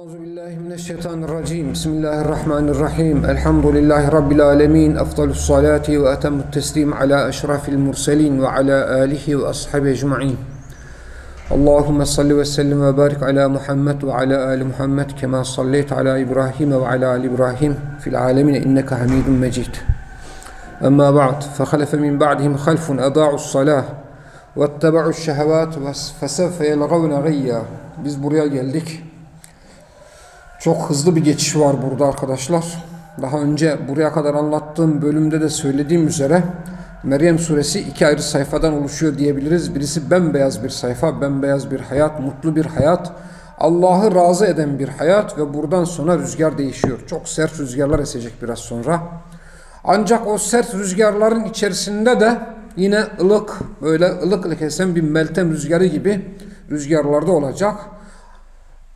أعوذ بالله من الشيطان الرجيم. بسم الله الرحمن الرحيم. الحمد لله رب العالمين. أفضل الصلاة وأتم التسليم على أشرف المرسلين وعلى آله وأصحابه أجمعين. اللهم صل وسلم وبارك على محمد وعلى آل محمد كما صليت على إبراهيم وعلى آل إبراهيم في العالمين. إنك حميد مجيد. أما بعد فخلف من بعدهم خلف أضاعوا الصلاة واتبعوا الشهوات فسوف يلغون غيا. Biz buraya geldik. Çok hızlı bir geçiş var burada arkadaşlar. Daha önce buraya kadar anlattığım bölümde de söylediğim üzere Meryem suresi iki ayrı sayfadan oluşuyor diyebiliriz. Birisi bembeyaz bir sayfa, bembeyaz bir hayat, mutlu bir hayat. Allah'ı razı eden bir hayat ve buradan sonra rüzgar değişiyor. Çok sert rüzgarlar esecek biraz sonra. Ancak o sert rüzgarların içerisinde de yine ılık, böyle ılık ılık esen bir meltem rüzgarı gibi rüzgarlarda olacak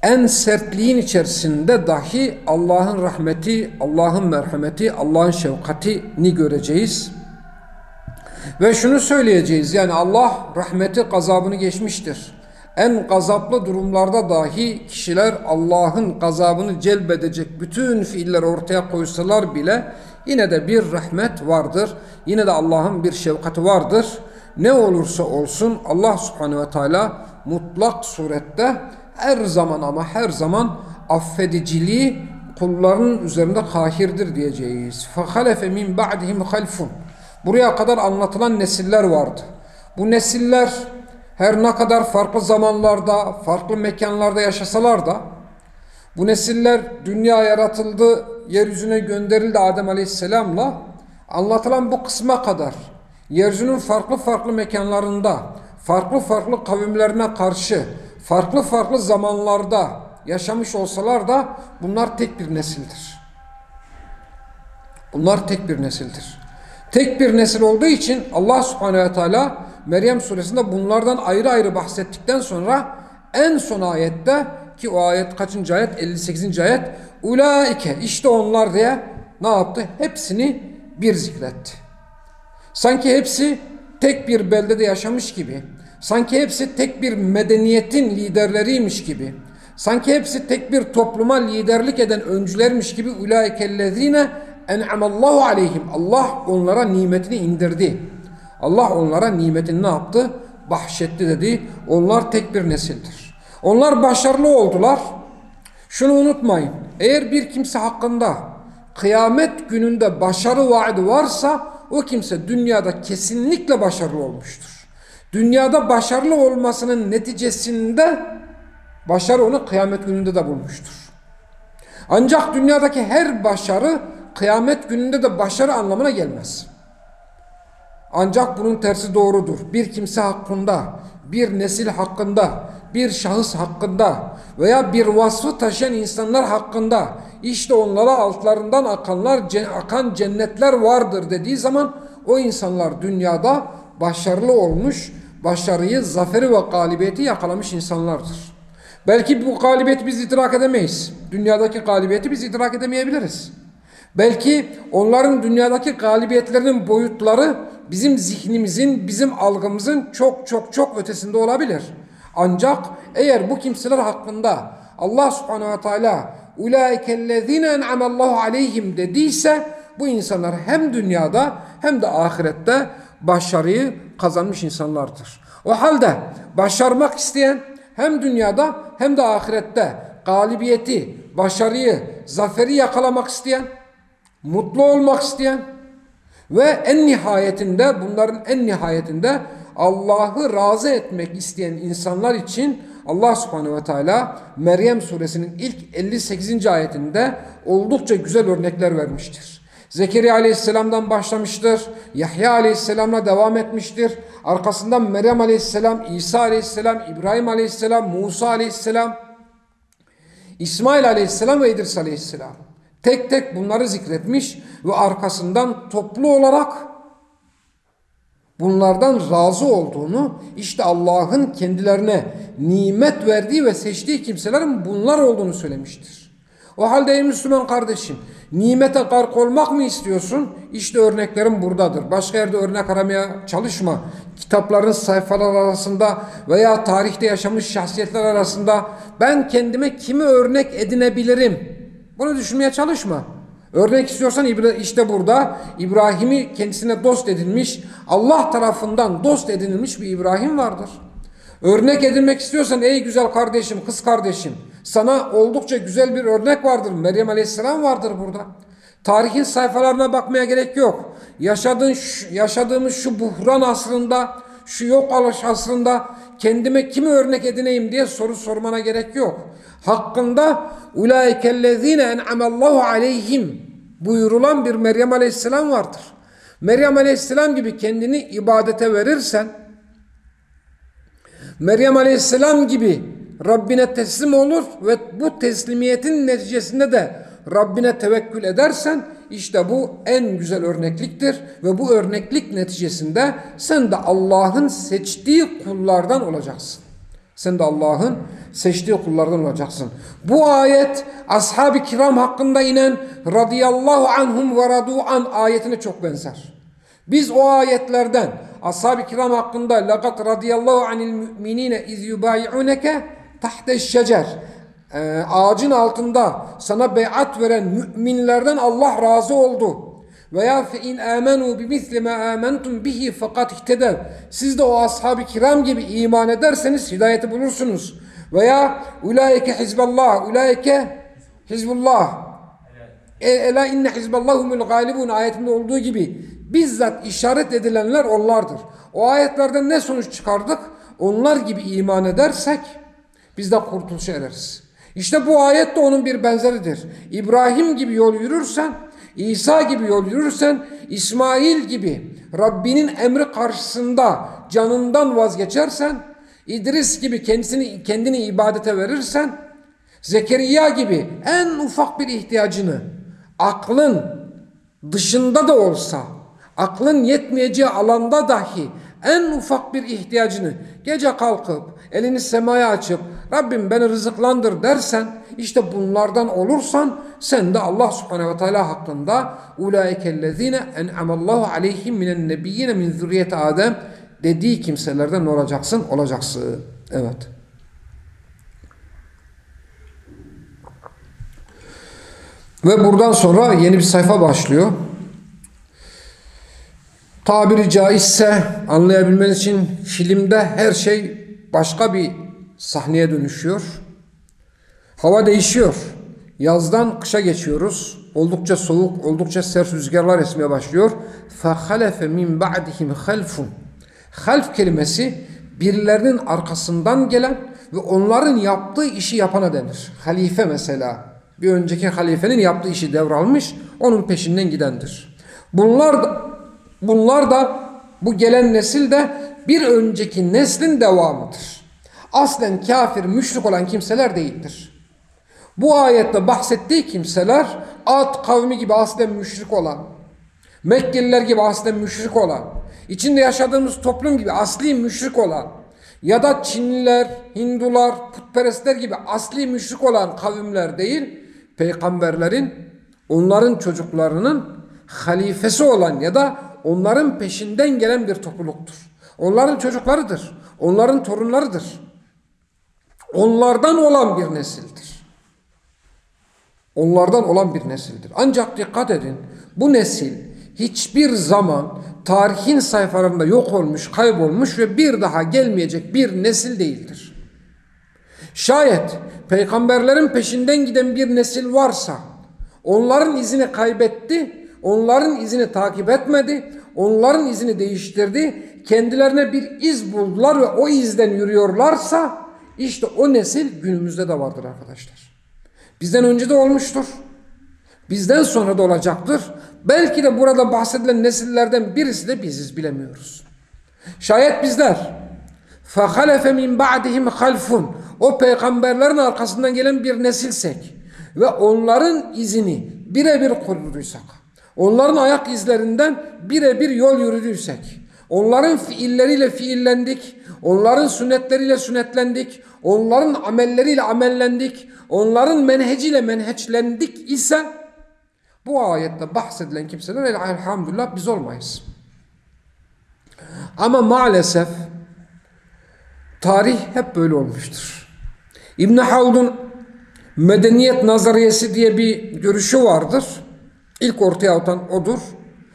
en sertliğin içerisinde dahi Allah'ın rahmeti, Allah'ın merhameti, Allah'ın şefkatini göreceğiz. Ve şunu söyleyeceğiz yani Allah rahmeti gazabını geçmiştir. En gazaplı durumlarda dahi kişiler Allah'ın gazabını celbedecek bütün fiiller ortaya koysalar bile yine de bir rahmet vardır. Yine de Allah'ın bir şefkati vardır. Ne olursa olsun Allah subhanehu ve teala mutlak surette her zaman ama her zaman affediciliği kulların üzerinde kahirdir diyeceğiz. فَخَلَفَ مِنْ بَعْدِهِمْ خَلْفٌ Buraya kadar anlatılan nesiller vardı. Bu nesiller her ne kadar farklı zamanlarda, farklı mekanlarda yaşasalar da bu nesiller dünya yaratıldı, yeryüzüne gönderildi Adem Aleyhisselam'la anlatılan bu kısma kadar yeryüzünün farklı farklı mekanlarında, farklı farklı kavimlerine karşı farklı farklı zamanlarda yaşamış olsalar da bunlar tek bir nesildir. Bunlar tek bir nesildir. Tek bir nesil olduğu için Allah subhanehu ve teala Meryem suresinde bunlardan ayrı ayrı bahsettikten sonra en son ayette ki o ayet kaçıncı ayet? 58. ayet. Ulaike işte onlar diye ne yaptı? Hepsini bir zikretti. Sanki hepsi tek bir beldede yaşamış gibi Sanki hepsi tek bir medeniyetin liderleriymiş gibi. Sanki hepsi tek bir topluma liderlik eden öncülermiş gibi ulaikellezine en'amallahu aleyhim. Allah onlara nimetini indirdi. Allah onlara nimetini ne yaptı? Bahşetti dedi. Onlar tek bir nesildir. Onlar başarılı oldular. Şunu unutmayın. Eğer bir kimse hakkında kıyamet gününde başarı vaadi varsa o kimse dünyada kesinlikle başarılı olmuştur dünyada başarılı olmasının neticesinde başarı onu kıyamet gününde de bulmuştur. Ancak dünyadaki her başarı kıyamet gününde de başarı anlamına gelmez. Ancak bunun tersi doğrudur. Bir kimse hakkında, bir nesil hakkında, bir şahıs hakkında veya bir vasfı taşıyan insanlar hakkında işte onlara altlarından akanlar, akan cennetler vardır dediği zaman o insanlar dünyada başarılı olmuş başarıyı, zaferi ve galibiyeti yakalamış insanlardır. Belki bu galibiyeti biz idrak edemeyiz. Dünyadaki galibiyeti biz idrak edemeyebiliriz. Belki onların dünyadaki galibiyetlerinin boyutları bizim zihnimizin, bizim algımızın çok çok çok ötesinde olabilir. Ancak eğer bu kimseler hakkında Allah subhanehu ve teala ulaikellezine en'amallahu aleyhim dediyse bu insanlar hem dünyada hem de ahirette başarıyı kazanmış insanlardır. O halde başarmak isteyen hem dünyada hem de ahirette galibiyeti, başarıyı, zaferi yakalamak isteyen, mutlu olmak isteyen ve en nihayetinde bunların en nihayetinde Allah'ı razı etmek isteyen insanlar için Allah subhanehu ve teala Meryem suresinin ilk 58. ayetinde oldukça güzel örnekler vermiştir. Zekeriya aleyhisselamdan başlamıştır. Yahya aleyhisselamla devam etmiştir. Arkasından Meryem aleyhisselam, İsa aleyhisselam, İbrahim aleyhisselam, Musa aleyhisselam, İsmail aleyhisselam ve İdris aleyhisselam. Tek tek bunları zikretmiş ve arkasından toplu olarak bunlardan razı olduğunu işte Allah'ın kendilerine nimet verdiği ve seçtiği kimselerin bunlar olduğunu söylemiştir. O halde ey Müslüman kardeşim, nimete gark olmak mı istiyorsun? İşte örneklerim buradadır. Başka yerde örnek aramaya çalışma. Kitapların sayfalar arasında veya tarihte yaşamış şahsiyetler arasında ben kendime kimi örnek edinebilirim? Bunu düşünmeye çalışma. Örnek istiyorsan işte burada İbrahim'i kendisine dost edinmiş, Allah tarafından dost edinilmiş bir İbrahim vardır. Örnek edinmek istiyorsan ey güzel kardeşim, kız kardeşim, sana oldukça güzel bir örnek vardır. Meryem Aleyhisselam vardır burada. Tarihin sayfalarına bakmaya gerek yok. Yaşadığın, yaşadığımız şu buhran asrında, şu yok alış asrında kendime kimi örnek edineyim diye soru sormana gerek yok. Hakkında ulaikellezine en'amallahu aleyhim buyurulan bir Meryem Aleyhisselam vardır. Meryem Aleyhisselam gibi kendini ibadete verirsen, Meryem Aleyhisselam gibi Rabbine teslim olur ve bu teslimiyetin neticesinde de Rabbine tevekkül edersen işte bu en güzel örnekliktir ve bu örneklik neticesinde sen de Allah'ın seçtiği kullardan olacaksın. Sen de Allah'ın seçtiği kullardan olacaksın. Bu ayet ashab-ı kiram hakkında inen radıyallahu anhum ve an ayetine çok benzer. Biz o ayetlerden ashab-ı kiram hakkında lakat radıyallahu anil müminine iz yubayi'uneke tahte şecer ee, ağacın altında sana beyat veren müminlerden Allah razı oldu. Veya fe in amenu bi misli ma amantum bihi fakat ihtedev. Siz de o ashab-ı kiram gibi iman ederseniz hidayeti bulursunuz. Veya ulaike hizballah, ulaike hizbullah. E, ela inne hizballahumul galibun ayetinde olduğu gibi bizzat işaret edilenler onlardır. O ayetlerden ne sonuç çıkardık? Onlar gibi iman edersek biz de kurtuluşa ereriz. İşte bu ayet de onun bir benzeridir. İbrahim gibi yol yürürsen, İsa gibi yol yürürsen, İsmail gibi Rabbinin emri karşısında canından vazgeçersen, İdris gibi kendisini kendini ibadete verirsen, Zekeriya gibi en ufak bir ihtiyacını aklın dışında da olsa, aklın yetmeyeceği alanda dahi en ufak bir ihtiyacını gece kalkıp elini semaya açıp Rabbim beni rızıklandır dersen işte bunlardan olursan sen de Allah subhanehu ve teala hakkında ulaikellezine en'amallahu aleyhim minen nebiyyine min zürriyeti Adem dediği kimselerden olacaksın? Olacaksın. Evet. Ve buradan sonra yeni bir sayfa başlıyor. Tabiri caizse anlayabilmeniz için filmde her şey başka bir sahneye dönüşüyor. Hava değişiyor. Yazdan kışa geçiyoruz. Oldukça soğuk, oldukça sert rüzgarlar esmeye başlıyor. فَخَلَفَ مِنْ بَعْدِهِمْ خَلْفٌ Half kelimesi birilerinin arkasından gelen ve onların yaptığı işi yapana denir. Halife mesela bir önceki halifenin yaptığı işi devralmış, onun peşinden gidendir. Bunlar da, bunlar da bu gelen nesil de bir önceki neslin devamıdır aslen kafir, müşrik olan kimseler değildir. Bu ayette bahsettiği kimseler Ad kavmi gibi aslen müşrik olan, Mekkeliler gibi aslen müşrik olan, içinde yaşadığımız toplum gibi asli müşrik olan ya da Çinliler, Hindular, putperestler gibi asli müşrik olan kavimler değil, peygamberlerin onların çocuklarının halifesi olan ya da onların peşinden gelen bir topluluktur. Onların çocuklarıdır, onların torunlarıdır onlardan olan bir nesildir. Onlardan olan bir nesildir. Ancak dikkat edin bu nesil hiçbir zaman tarihin sayfalarında yok olmuş, kaybolmuş ve bir daha gelmeyecek bir nesil değildir. Şayet peygamberlerin peşinden giden bir nesil varsa onların izini kaybetti, onların izini takip etmedi, onların izini değiştirdi, kendilerine bir iz buldular ve o izden yürüyorlarsa işte o nesil günümüzde de vardır arkadaşlar. Bizden önce de olmuştur. Bizden sonra da olacaktır. Belki de burada bahsedilen nesillerden birisi de biziz bilemiyoruz. Şayet bizler فَخَلَفَ مِنْ بَعْدِهِمْ خَلْفٌ O peygamberlerin arkasından gelen bir nesilsek ve onların izini birebir koruduysak, onların ayak izlerinden birebir yol yürüdüysek, Onların fiilleriyle fiillendik. Onların sünnetleriyle sünnetlendik. Onların amelleriyle amellendik. Onların menheciyle menheçlendik ise bu ayette bahsedilen kimseler elhamdülillah biz olmayız. Ama maalesef tarih hep böyle olmuştur. İbn Haldun medeniyet nazariyesi diye bir görüşü vardır. İlk ortaya atan odur.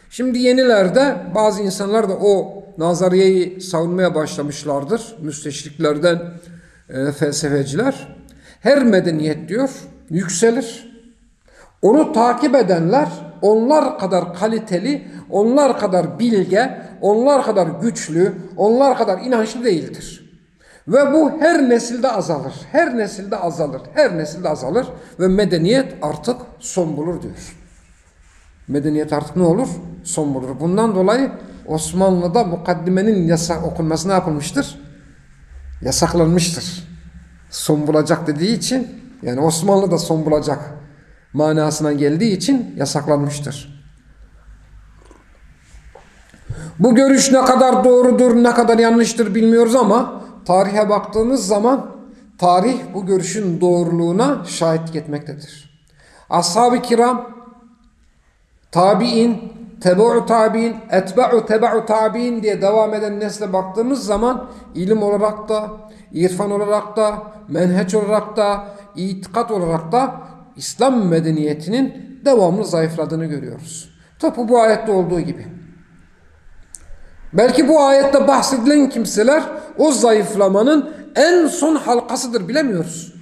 Şimdi yenilerde bazı insanlar da o nazariyeyi savunmaya başlamışlardır. Müsteşriklerden e, felsefeciler. Her medeniyet diyor yükselir. Onu takip edenler onlar kadar kaliteli, onlar kadar bilge, onlar kadar güçlü, onlar kadar inançlı değildir. Ve bu her nesilde azalır. Her nesilde azalır. Her nesilde azalır. Ve medeniyet artık son bulur diyor. Medeniyet artık ne olur? Son bulur. Bundan dolayı Osmanlı'da mukaddimenin yasak okunması ne yapılmıştır? Yasaklanmıştır. Son bulacak dediği için yani Osmanlı da son bulacak manasına geldiği için yasaklanmıştır. Bu görüş ne kadar doğrudur, ne kadar yanlıştır bilmiyoruz ama tarihe baktığımız zaman tarih bu görüşün doğruluğuna şahitlik etmektedir. Ashab-ı kiram, tabi'in, tebu'u tabi'in, etba'u tebu'u tabi'in diye devam eden nesle baktığımız zaman ilim olarak da, irfan olarak da, menheç olarak da, itikat olarak da İslam medeniyetinin devamlı zayıfladığını görüyoruz. Tıpkı bu ayette olduğu gibi. Belki bu ayette bahsedilen kimseler o zayıflamanın en son halkasıdır bilemiyoruz.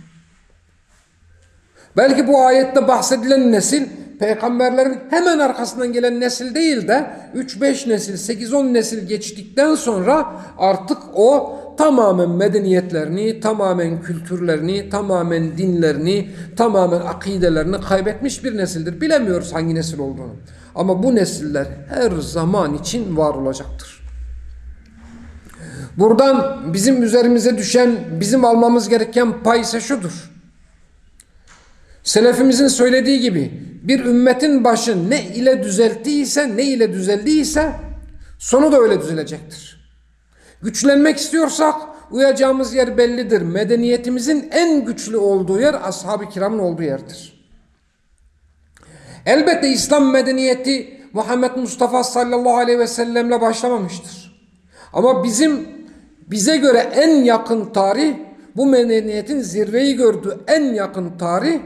Belki bu ayette bahsedilen nesil peygamberlerin hemen arkasından gelen nesil değil de 3-5 nesil, 8-10 nesil geçtikten sonra artık o tamamen medeniyetlerini, tamamen kültürlerini, tamamen dinlerini, tamamen akidelerini kaybetmiş bir nesildir. Bilemiyoruz hangi nesil olduğunu. Ama bu nesiller her zaman için var olacaktır. Buradan bizim üzerimize düşen, bizim almamız gereken pay ise şudur. Selefimizin söylediği gibi bir ümmetin başı ne ile düzelttiyse, ne ile düzeldiyse sonu da öyle düzelecektir. Güçlenmek istiyorsak uyacağımız yer bellidir. Medeniyetimizin en güçlü olduğu yer ashab-ı kiramın olduğu yerdir. Elbette İslam medeniyeti Muhammed Mustafa sallallahu aleyhi ve sellemle başlamamıştır. Ama bizim bize göre en yakın tarih bu medeniyetin zirveyi gördüğü en yakın tarih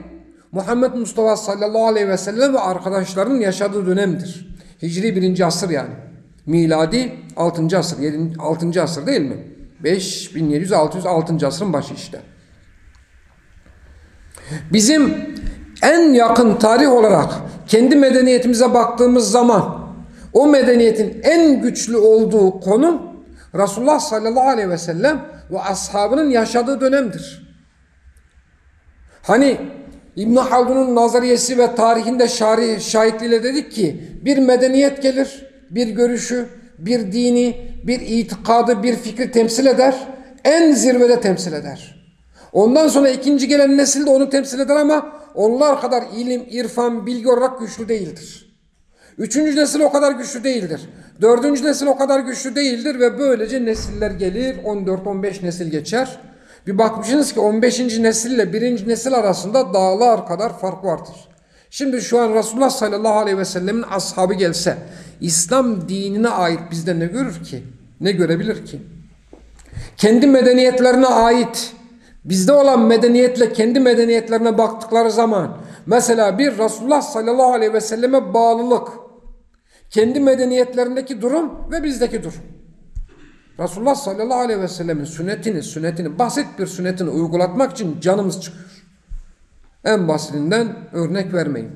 Muhammed Mustafa sallallahu aleyhi ve sellem ve arkadaşlarının yaşadığı dönemdir. Hicri birinci asır yani. Miladi 6. asır, 7, 6. asır değil mi? 5700 600 6. asrın başı işte. Bizim en yakın tarih olarak kendi medeniyetimize baktığımız zaman o medeniyetin en güçlü olduğu konum Resulullah sallallahu aleyhi ve sellem ve ashabının yaşadığı dönemdir. Hani İbn Haldun'un nazariyesi ve tarihinde şari, şahitliğiyle dedik ki bir medeniyet gelir, bir görüşü, bir dini, bir itikadı, bir fikri temsil eder. En zirvede temsil eder. Ondan sonra ikinci gelen nesil de onu temsil eder ama onlar kadar ilim, irfan, bilgi olarak güçlü değildir. Üçüncü nesil o kadar güçlü değildir. Dördüncü nesil o kadar güçlü değildir ve böylece nesiller gelir. 14-15 nesil geçer. Bir bakmışsınız ki 15. nesille 1. nesil arasında dağlar kadar fark vardır. Şimdi şu an Resulullah sallallahu aleyhi ve sellemin ashabı gelse İslam dinine ait bizde ne görür ki? Ne görebilir ki? Kendi medeniyetlerine ait bizde olan medeniyetle kendi medeniyetlerine baktıkları zaman mesela bir Resulullah sallallahu aleyhi ve selleme bağlılık kendi medeniyetlerindeki durum ve bizdeki durum. Resulullah sallallahu aleyhi ve sellemin sünnetini, sünnetini, basit bir sünnetini uygulatmak için canımız çıkıyor. En basitinden örnek vermeyin.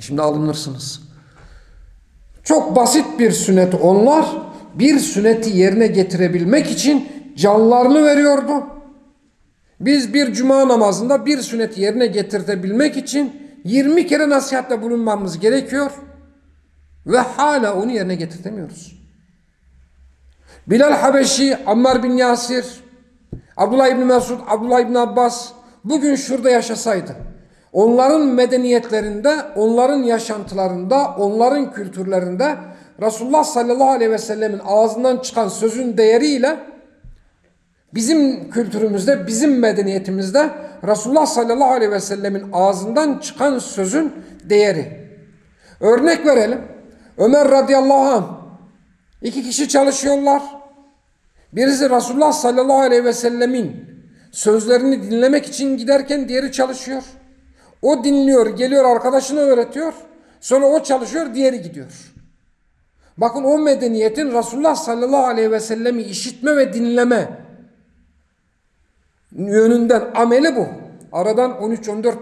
Şimdi alınırsınız. Çok basit bir sünnet onlar bir sünneti yerine getirebilmek için canlarını veriyordu. Biz bir cuma namazında bir sünneti yerine getirebilmek için 20 kere nasihatte bulunmamız gerekiyor ve hala onu yerine getirtemiyoruz. Bilal Habeşi, Ammar bin Yasir, Abdullah İbni Mesud, Abdullah İbni Abbas bugün şurada yaşasaydı, onların medeniyetlerinde, onların yaşantılarında, onların kültürlerinde Resulullah sallallahu aleyhi ve sellemin ağzından çıkan sözün değeriyle bizim kültürümüzde, bizim medeniyetimizde Resulullah sallallahu aleyhi ve sellemin ağzından çıkan sözün değeri. Örnek verelim. Ömer radıyallahu anh iki kişi çalışıyorlar. Birisi Resulullah sallallahu aleyhi ve sellemin sözlerini dinlemek için giderken diğeri çalışıyor. O dinliyor, geliyor arkadaşına öğretiyor. Sonra o çalışıyor, diğeri gidiyor. Bakın o medeniyetin Resulullah sallallahu aleyhi ve sellemi işitme ve dinleme yönünden ameli bu. Aradan 13-14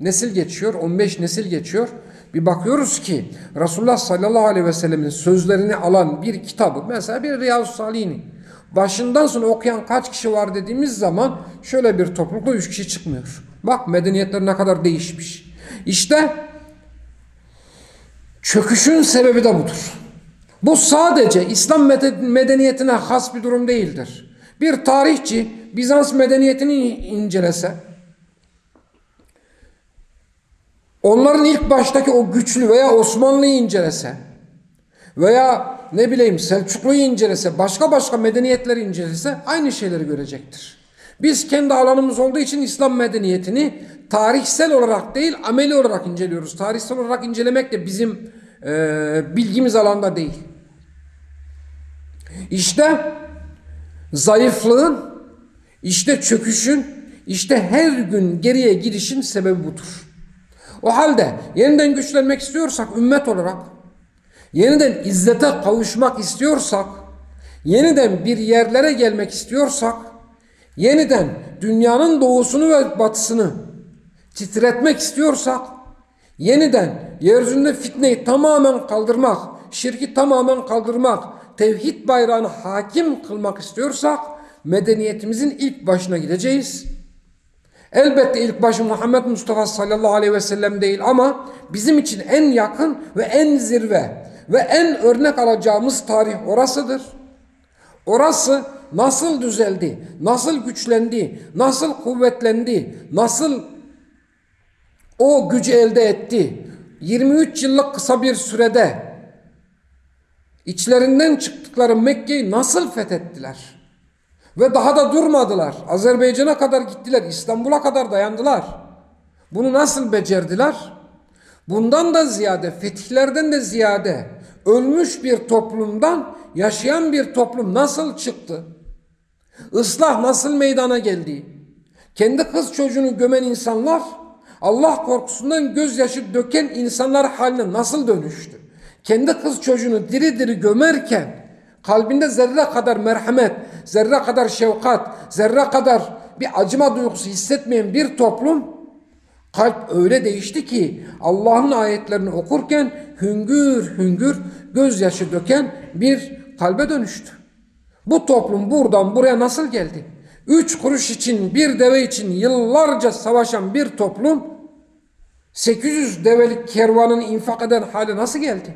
nesil geçiyor, 15 nesil geçiyor. Bir bakıyoruz ki Resulullah sallallahu aleyhi ve sellemin sözlerini alan bir kitabı, mesela bir Riyaz-ı Salih'ini başından sonra okuyan kaç kişi var dediğimiz zaman şöyle bir toplulukta üç kişi çıkmıyor. Bak medeniyetler ne kadar değişmiş. İşte çöküşün sebebi de budur. Bu sadece İslam medeniyetine has bir durum değildir. Bir tarihçi Bizans medeniyetini incelese, onların ilk baştaki o güçlü veya Osmanlı'yı incelese veya ne bileyim Selçuklu'yu incelese, başka başka medeniyetleri incelese aynı şeyleri görecektir. Biz kendi alanımız olduğu için İslam medeniyetini tarihsel olarak değil ameli olarak inceliyoruz. Tarihsel olarak incelemek de bizim e, bilgimiz alanda değil. İşte zayıflığın, işte çöküşün, işte her gün geriye gidişin sebebi budur. O halde yeniden güçlenmek istiyorsak ümmet olarak, yeniden izzete kavuşmak istiyorsak, yeniden bir yerlere gelmek istiyorsak, yeniden dünyanın doğusunu ve batısını titretmek istiyorsak, yeniden yeryüzünde fitneyi tamamen kaldırmak, şirki tamamen kaldırmak, tevhid bayrağını hakim kılmak istiyorsak medeniyetimizin ilk başına gideceğiz. Elbette ilk başı Muhammed Mustafa sallallahu aleyhi ve sellem değil ama bizim için en yakın ve en zirve ve en örnek alacağımız tarih orasıdır. Orası nasıl düzeldi, nasıl güçlendi, nasıl kuvvetlendi, nasıl o gücü elde etti. 23 yıllık kısa bir sürede İçlerinden çıktıkları Mekke'yi nasıl fethettiler? Ve daha da durmadılar. Azerbaycan'a kadar gittiler. İstanbul'a kadar dayandılar. Bunu nasıl becerdiler? Bundan da ziyade, fetihlerden de ziyade ölmüş bir toplumdan yaşayan bir toplum nasıl çıktı? Islah nasıl meydana geldi? Kendi kız çocuğunu gömen insanlar Allah korkusundan gözyaşı döken insanlar haline nasıl dönüştü? kendi kız çocuğunu diri diri gömerken kalbinde zerre kadar merhamet, zerre kadar şefkat, zerre kadar bir acıma duygusu hissetmeyen bir toplum kalp öyle değişti ki Allah'ın ayetlerini okurken hüngür hüngür gözyaşı döken bir kalbe dönüştü. Bu toplum buradan buraya nasıl geldi? Üç kuruş için bir deve için yıllarca savaşan bir toplum 800 develik kervanını infak eden hale nasıl geldi?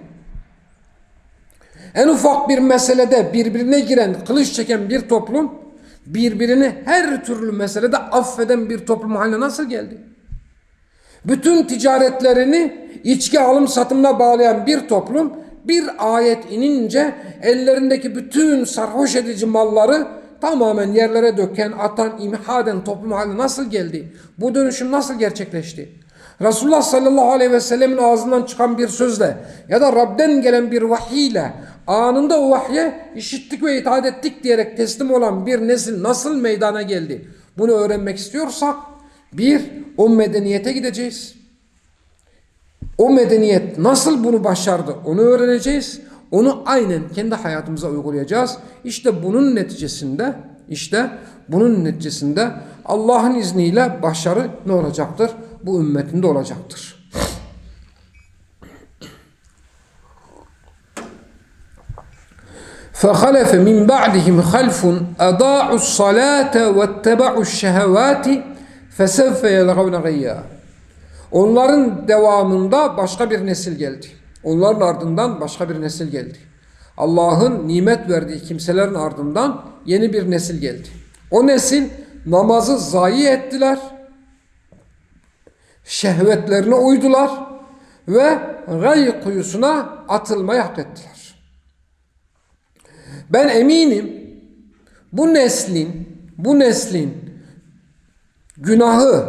En ufak bir meselede birbirine giren, kılıç çeken bir toplum birbirini her türlü meselede affeden bir toplum haline nasıl geldi? Bütün ticaretlerini içki alım satımına bağlayan bir toplum bir ayet inince ellerindeki bütün sarhoş edici malları tamamen yerlere döken, atan, imhaden toplum haline nasıl geldi? Bu dönüşüm nasıl gerçekleşti? Resulullah sallallahu aleyhi ve sellemin ağzından çıkan bir sözle ya da Rab'den gelen bir vahiy ile anında o vahye işittik ve itaat ettik diyerek teslim olan bir nesil nasıl meydana geldi? Bunu öğrenmek istiyorsak bir, o medeniyete gideceğiz. O medeniyet nasıl bunu başardı onu öğreneceğiz. Onu aynen kendi hayatımıza uygulayacağız. İşte bunun neticesinde işte bunun neticesinde Allah'ın izniyle başarı ne olacaktır? Bu ümmetinde olacaktır. فخلف من بعدهم خلف أضاعوا الصلاة واتبعوا الشهوات فسوف يلغون غيا Onların devamında başka bir nesil geldi. Onların ardından başka bir nesil geldi. Allah'ın nimet verdiği kimselerin ardından yeni bir nesil geldi. O nesil namazı zayi ettiler. Şehvetlerine uydular ve gay kuyusuna atılmayı hak ettiler. Ben eminim bu neslin, bu neslin günahı,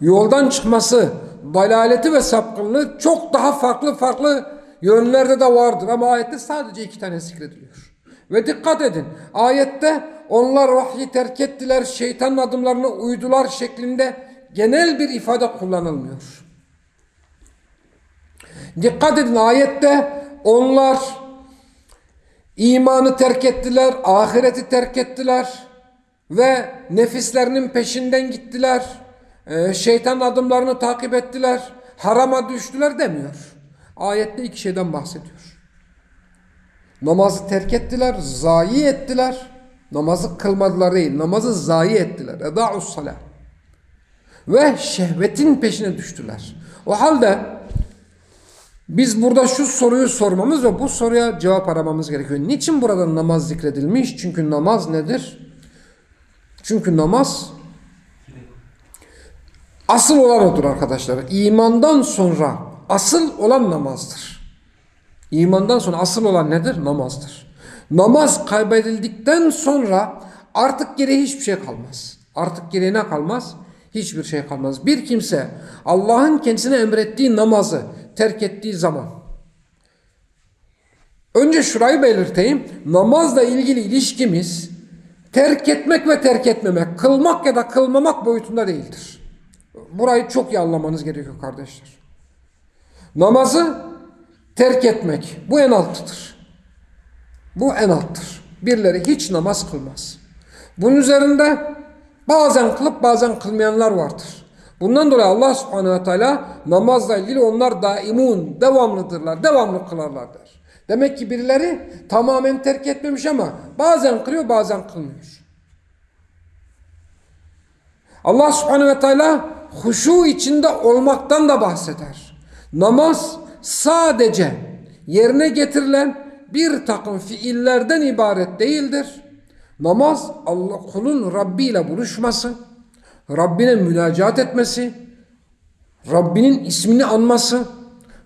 yoldan çıkması, dalaleti ve sapkınlığı çok daha farklı farklı yönlerde de vardır. Ama ayette sadece iki tane zikrediliyor. Ve dikkat edin ayette onlar vahyi terk ettiler, şeytanın adımlarına uydular şeklinde genel bir ifade kullanılmıyor. Dikkat edin ayette onlar imanı terk ettiler, ahireti terk ettiler ve nefislerinin peşinden gittiler. Ee, şeytan adımlarını takip ettiler, harama düştüler demiyor. Ayette iki şeyden bahsediyor. Namazı terk ettiler, zayi ettiler. Namazı kılmadılar değil, namazı zayi ettiler. Eda'us salah. Ve şehvetin peşine düştüler. O halde biz burada şu soruyu sormamız ve bu soruya cevap aramamız gerekiyor. Niçin burada namaz zikredilmiş? Çünkü namaz nedir? Çünkü namaz asıl olan odur arkadaşlar. İmandan sonra asıl olan namazdır. İmandan sonra asıl olan nedir? Namazdır. Namaz kaybedildikten sonra artık geriye hiçbir şey kalmaz. Artık geriye ne kalmaz? Hiçbir şey kalmaz. Bir kimse Allah'ın kendisine emrettiği namazı terk ettiği zaman önce şurayı belirteyim. Namazla ilgili ilişkimiz terk etmek ve terk etmemek, kılmak ya da kılmamak boyutunda değildir. Burayı çok iyi anlamanız gerekiyor kardeşler. Namazı terk etmek bu en altıdır. Bu en alttır. Birileri hiç namaz kılmaz. Bunun üzerinde bazen kılıp bazen kılmayanlar vardır. Bundan dolayı Allah subhanehu ve teala namazla ilgili onlar daimun, devamlıdırlar, devamlı kılarlar der. Demek ki birileri tamamen terk etmemiş ama bazen kılıyor bazen kılmıyor. Allah subhanehu ve teala huşu içinde olmaktan da bahseder. Namaz sadece yerine getirilen bir takım fiillerden ibaret değildir. Namaz Allah kulun Rabbi ile buluşması, Rabbine münacat etmesi, Rabbinin ismini anması,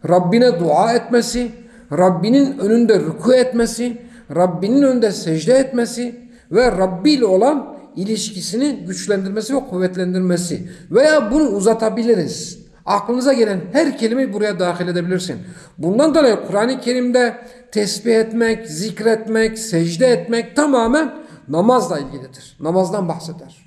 Rabbine dua etmesi, Rabbinin önünde rüku etmesi, Rabbinin önünde secde etmesi ve Rabbi ile olan ilişkisini güçlendirmesi ve kuvvetlendirmesi veya bunu uzatabiliriz. Aklınıza gelen her kelimeyi buraya dahil edebilirsin. Bundan dolayı Kur'an-ı Kerim'de tesbih etmek, zikretmek, secde etmek tamamen namazla ilgilidir. Namazdan bahseder.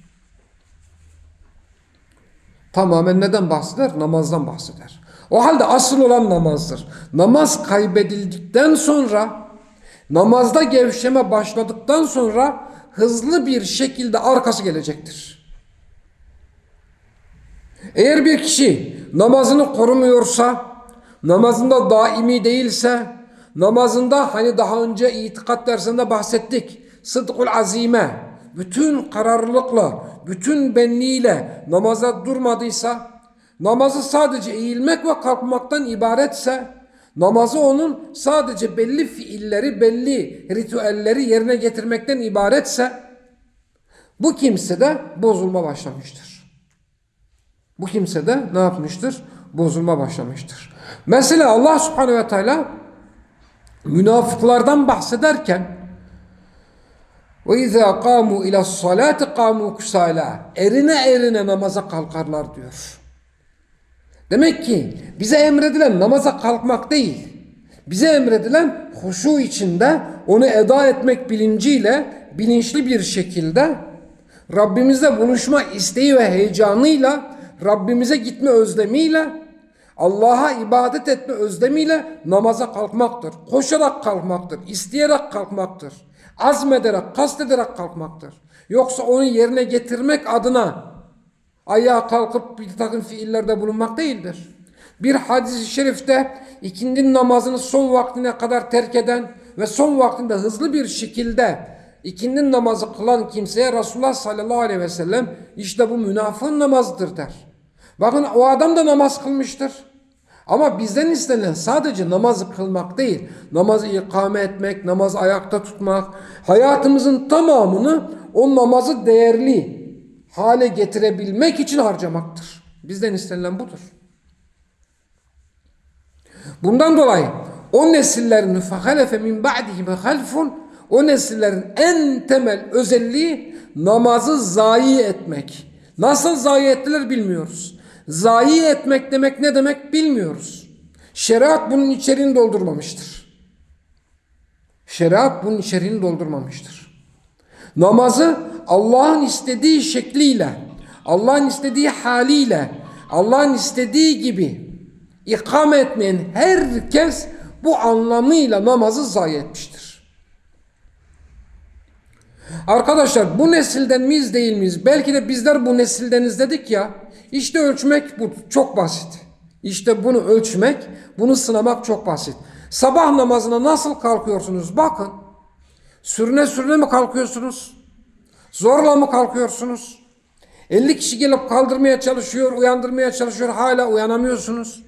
Tamamen neden bahseder? Namazdan bahseder. O halde asıl olan namazdır. Namaz kaybedildikten sonra, namazda gevşeme başladıktan sonra hızlı bir şekilde arkası gelecektir. Eğer bir kişi namazını korumuyorsa, namazında daimi değilse, namazında hani daha önce itikat dersinde bahsettik. Sıdkul azime, bütün kararlılıkla, bütün benliğiyle namaza durmadıysa, namazı sadece eğilmek ve kalkmaktan ibaretse, namazı onun sadece belli fiilleri, belli ritüelleri yerine getirmekten ibaretse, bu kimse de bozulma başlamıştır. Bu kimse de ne yapmıştır? Bozulma başlamıştır. Mesela Allah subhanehu ve teala münafıklardan bahsederken وَاِذَا قَامُوا اِلَى الصَّلَاةِ قَامُوا كُسَالًا Erine erine namaza kalkarlar diyor. Demek ki bize emredilen namaza kalkmak değil. Bize emredilen huşu içinde onu eda etmek bilinciyle bilinçli bir şekilde Rabbimizle buluşma isteği ve heyecanıyla Rabbimize gitme özlemiyle Allah'a ibadet etme özlemiyle namaza kalkmaktır. Koşarak kalkmaktır. isteyerek kalkmaktır. Azmederek, kastederek kalkmaktır. Yoksa onu yerine getirmek adına ayağa kalkıp bir takım fiillerde bulunmak değildir. Bir hadis-i şerifte ikindin namazını son vaktine kadar terk eden ve son vaktinde hızlı bir şekilde ikindin namazı kılan kimseye Resulullah sallallahu aleyhi ve sellem işte bu münafığın namazıdır der. Bakın o adam da namaz kılmıştır. Ama bizden istenen sadece namazı kılmak değil, namazı ikame etmek, namaz ayakta tutmak, hayatımızın tamamını o namazı değerli hale getirebilmek için harcamaktır. Bizden istenilen budur. Bundan dolayı o nesillerin fehalefe min ba'dihim halfun o nesillerin en temel özelliği namazı zayi etmek. Nasıl zayi ettiler bilmiyoruz. Zayi etmek demek ne demek bilmiyoruz. Şeriat bunun içeriğini doldurmamıştır. Şeriat bunun içeriğini doldurmamıştır. Namazı Allah'ın istediği şekliyle, Allah'ın istediği haliyle, Allah'ın istediği gibi ikame etmeyen herkes bu anlamıyla namazı zayi etmiştir. Arkadaşlar bu nesilden miyiz değil miyiz? Belki de bizler bu nesildeniz dedik ya. İşte ölçmek bu çok basit. İşte bunu ölçmek, bunu sınamak çok basit. Sabah namazına nasıl kalkıyorsunuz? Bakın. Sürüne sürüne mi kalkıyorsunuz? Zorla mı kalkıyorsunuz? 50 kişi gelip kaldırmaya çalışıyor, uyandırmaya çalışıyor. Hala uyanamıyorsunuz.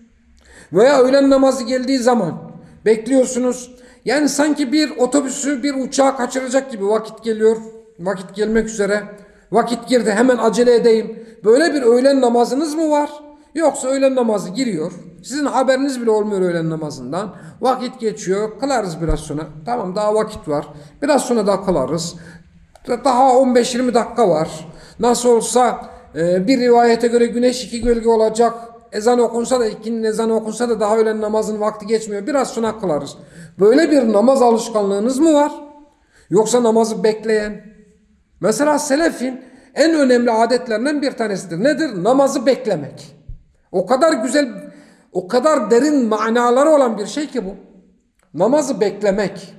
Veya öğlen namazı geldiği zaman bekliyorsunuz. Yani sanki bir otobüsü bir uçağı kaçıracak gibi vakit geliyor. Vakit gelmek üzere. Vakit girdi hemen acele edeyim. Böyle bir öğlen namazınız mı var? Yoksa öğlen namazı giriyor. Sizin haberiniz bile olmuyor öğlen namazından. Vakit geçiyor. Kılarız biraz sonra. Tamam daha vakit var. Biraz sonra da kılarız. Daha 15-20 dakika var. Nasıl olsa e, bir rivayete göre güneş iki gölge olacak. Ezan okunsa da ikinin ezanı okunsa da daha öğlen namazın vakti geçmiyor. Biraz sonra kılarız. Böyle bir namaz alışkanlığınız mı var? Yoksa namazı bekleyen? Mesela selefin en önemli adetlerinden bir tanesidir. Nedir? Namazı beklemek. O kadar güzel, o kadar derin manaları olan bir şey ki bu. Namazı beklemek.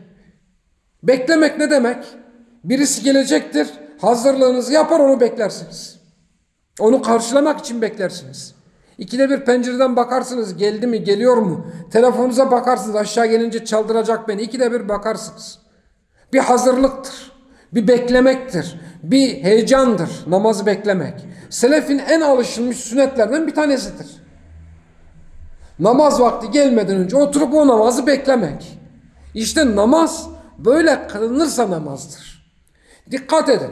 Beklemek ne demek? Birisi gelecektir, hazırlığınızı yapar onu beklersiniz. Onu karşılamak için beklersiniz. İkide bir pencereden bakarsınız geldi mi geliyor mu? Telefonunuza bakarsınız aşağı gelince çaldıracak beni. İkide bir bakarsınız. Bir hazırlıktır. Bir beklemektir. Bir heyecandır namazı beklemek. Selefin en alışılmış sünnetlerinden bir tanesidir. Namaz vakti gelmeden önce oturup o namazı beklemek. İşte namaz böyle kılınırsa namazdır. Dikkat edin.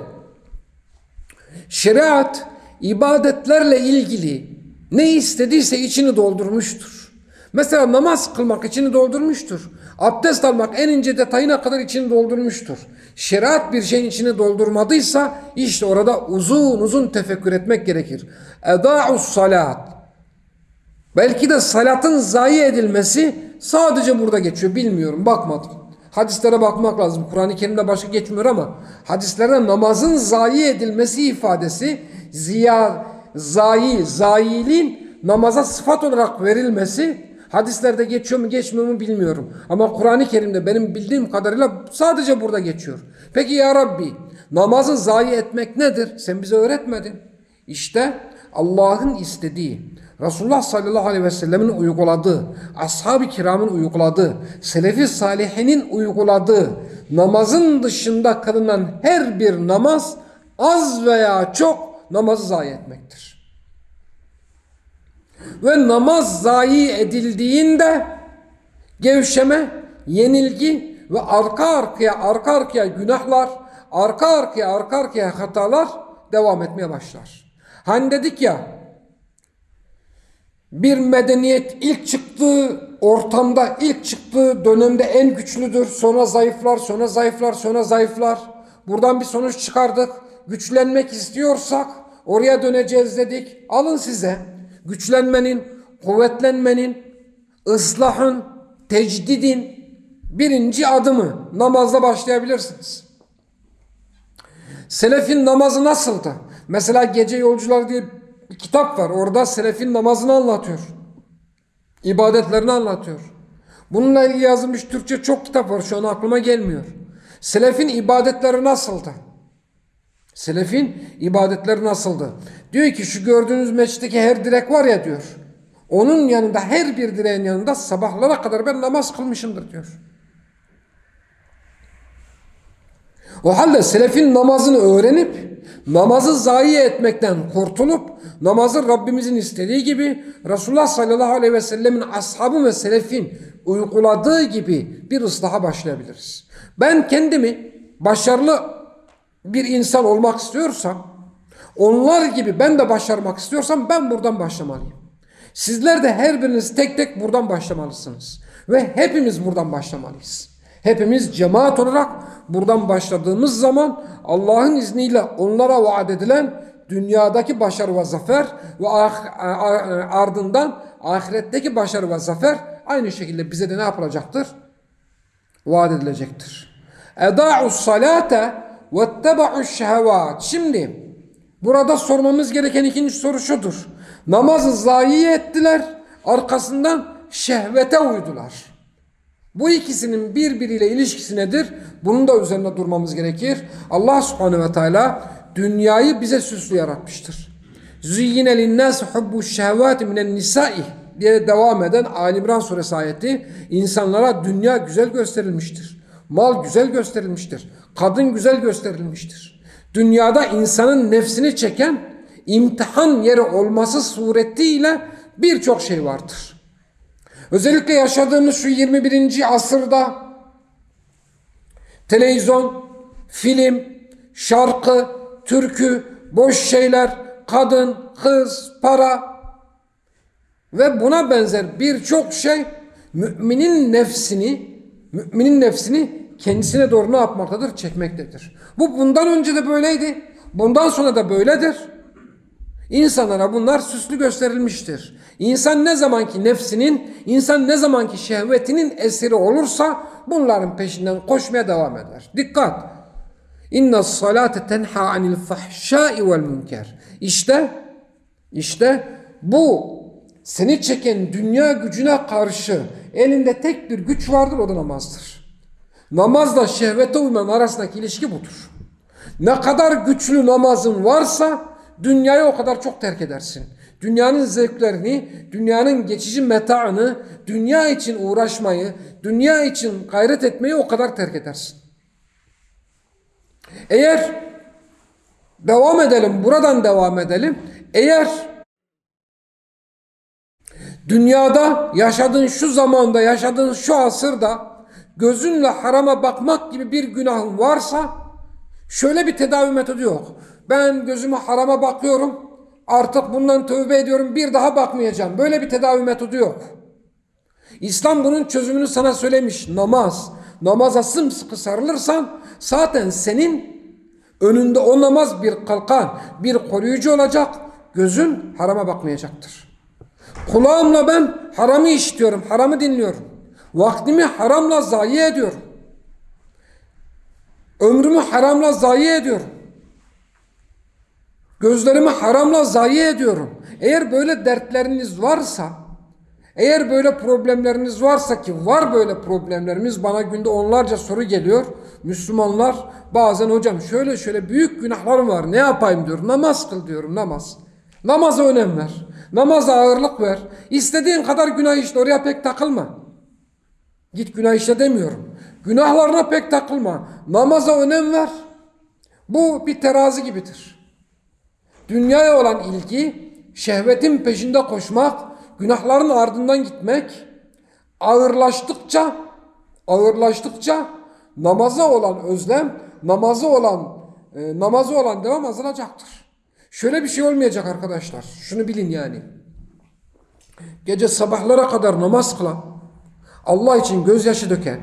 Şeriat ibadetlerle ilgili ne istediyse içini doldurmuştur. Mesela namaz kılmak içini doldurmuştur. Abdest almak en ince detayına kadar içini doldurmuştur. Şeriat bir şeyin içini doldurmadıysa işte orada uzun uzun tefekkür etmek gerekir. Eda'us salat. Belki de salatın zayi edilmesi sadece burada geçiyor. Bilmiyorum bakmadım. Hadislere bakmak lazım. Kur'an-ı Kerim'de başka geçmiyor ama hadislerde namazın zayi edilmesi ifadesi ziya, zayi, zayilin namaza sıfat olarak verilmesi hadislerde geçiyor mu geçmiyor mu bilmiyorum. Ama Kur'an-ı Kerim'de benim bildiğim kadarıyla sadece burada geçiyor. Peki ya Rabbi namazı zayi etmek nedir? Sen bize öğretmedin. İşte Allah'ın istediği, Resulullah sallallahu aleyhi ve sellemin uyguladığı, ashab-ı kiramın uyguladığı, selefi salihinin uyguladığı namazın dışında kılınan her bir namaz az veya çok namazı zayi etmektir. Ve namaz zayi edildiğinde gevşeme, yenilgi ve arka arkaya arka arkaya günahlar, arka arkaya arka arkaya hatalar devam etmeye başlar. Hani dedik ya bir medeniyet ilk çıktığı ortamda, ilk çıktığı dönemde en güçlüdür. Sonra zayıflar, sonra zayıflar, sonra zayıflar. Buradan bir sonuç çıkardık. Güçlenmek istiyorsak oraya döneceğiz dedik. Alın size güçlenmenin, kuvvetlenmenin, ıslahın, tecdidin birinci adımı namazla başlayabilirsiniz. Selefin namazı nasıldı? Mesela Gece Yolcular diye bir kitap var. Orada selefin namazını anlatıyor. İbadetlerini anlatıyor. Bununla ilgili yazılmış Türkçe çok kitap var. Şu an aklıma gelmiyor. Selefin ibadetleri nasıldı? Selefin ibadetleri nasıldı? Diyor ki şu gördüğünüz meçhitteki her direk var ya diyor. Onun yanında her bir direğin yanında sabahlara kadar ben namaz kılmışımdır diyor. O halde selefin namazını öğrenip namazı zayi etmekten kurtulup namazı Rabbimizin istediği gibi Resulullah sallallahu aleyhi ve sellemin ashabı ve selefin uyguladığı gibi bir ıslaha başlayabiliriz. Ben kendimi başarılı bir insan olmak istiyorsam onlar gibi ben de başarmak istiyorsam ben buradan başlamalıyım. Sizler de her biriniz tek tek buradan başlamalısınız. Ve hepimiz buradan başlamalıyız. Hepimiz cemaat olarak buradan başladığımız zaman Allah'ın izniyle onlara vaat edilen dünyadaki başarı ve zafer ve ah, ardından ahiretteki başarı ve zafer aynı şekilde bize de ne yapılacaktır? Vaat edilecektir. Eda'us salate vetteba'us şehvat. Şimdi burada sormamız gereken ikinci soru şudur. Namazı zayi ettiler, arkasından şehvete uydular. Bu ikisinin birbiriyle ilişkisi nedir? Bunun da üzerine durmamız gerekir. Allah subhanehu ve teala dünyayı bize süslü yaratmıştır. Züyyine linnâs hubbu şehvâti minen nisâih diye devam eden Ali İmran suresi ayeti insanlara dünya güzel gösterilmiştir. Mal güzel gösterilmiştir. Kadın güzel gösterilmiştir. Dünyada insanın nefsini çeken imtihan yeri olması suretiyle birçok şey vardır. Özellikle yaşadığımız şu 21. asırda televizyon, film, şarkı, türkü, boş şeyler, kadın, kız, para ve buna benzer birçok şey müminin nefsini müminin nefsini kendisine doğru ne yapmaktadır? Çekmektedir. Bu bundan önce de böyleydi. Bundan sonra da böyledir. İnsanlara bunlar süslü gösterilmiştir. İnsan ne zamanki nefsinin, insan ne zamanki şehvetinin esiri olursa bunların peşinden koşmaya devam eder. Dikkat! İnne salate tenha anil fahşai vel münker. İşte, işte bu seni çeken dünya gücüne karşı elinde tek bir güç vardır o da namazdır. Namazla şehvete uyman arasındaki ilişki budur. Ne kadar güçlü namazın varsa dünyayı o kadar çok terk edersin. Dünyanın zevklerini, dünyanın geçici metaını, dünya için uğraşmayı, dünya için gayret etmeyi o kadar terk edersin. Eğer devam edelim, buradan devam edelim. Eğer dünyada yaşadığın şu zamanda, yaşadığın şu asırda gözünle harama bakmak gibi bir günahın varsa şöyle bir tedavi metodu yok. Ben gözümü harama bakıyorum, artık bundan tövbe ediyorum, bir daha bakmayacağım. Böyle bir tedavi metodu yok. İslam bunun çözümünü sana söylemiş. Namaz. Namaza sımsıkı sarılırsan zaten senin önünde o namaz bir kalkan, bir koruyucu olacak. Gözün harama bakmayacaktır. Kulağımla ben haramı işitiyorum, haramı dinliyorum. Vaktimi haramla zayi ediyorum. Ömrümü haramla zayi ediyorum. Gözlerimi haramla zayi ediyorum. Eğer böyle dertleriniz varsa, eğer böyle problemleriniz varsa ki var böyle problemlerimiz bana günde onlarca soru geliyor. Müslümanlar bazen hocam şöyle şöyle büyük günahlarım var ne yapayım diyor. Namaz kıl diyorum namaz. Namaza önem ver. Namaza ağırlık ver. İstediğin kadar günah işle oraya pek takılma. Git günah işle demiyorum. Günahlarına pek takılma. Namaza önem ver. Bu bir terazi gibidir. Dünyaya olan ilgi, şehvetin peşinde koşmak, günahların ardından gitmek ağırlaştıkça ağırlaştıkça namaza olan özlem, namazı olan e, namazı olan devam azalacaktır. Şöyle bir şey olmayacak arkadaşlar. Şunu bilin yani. Gece sabahlara kadar namaz kılan, Allah için gözyaşı döken,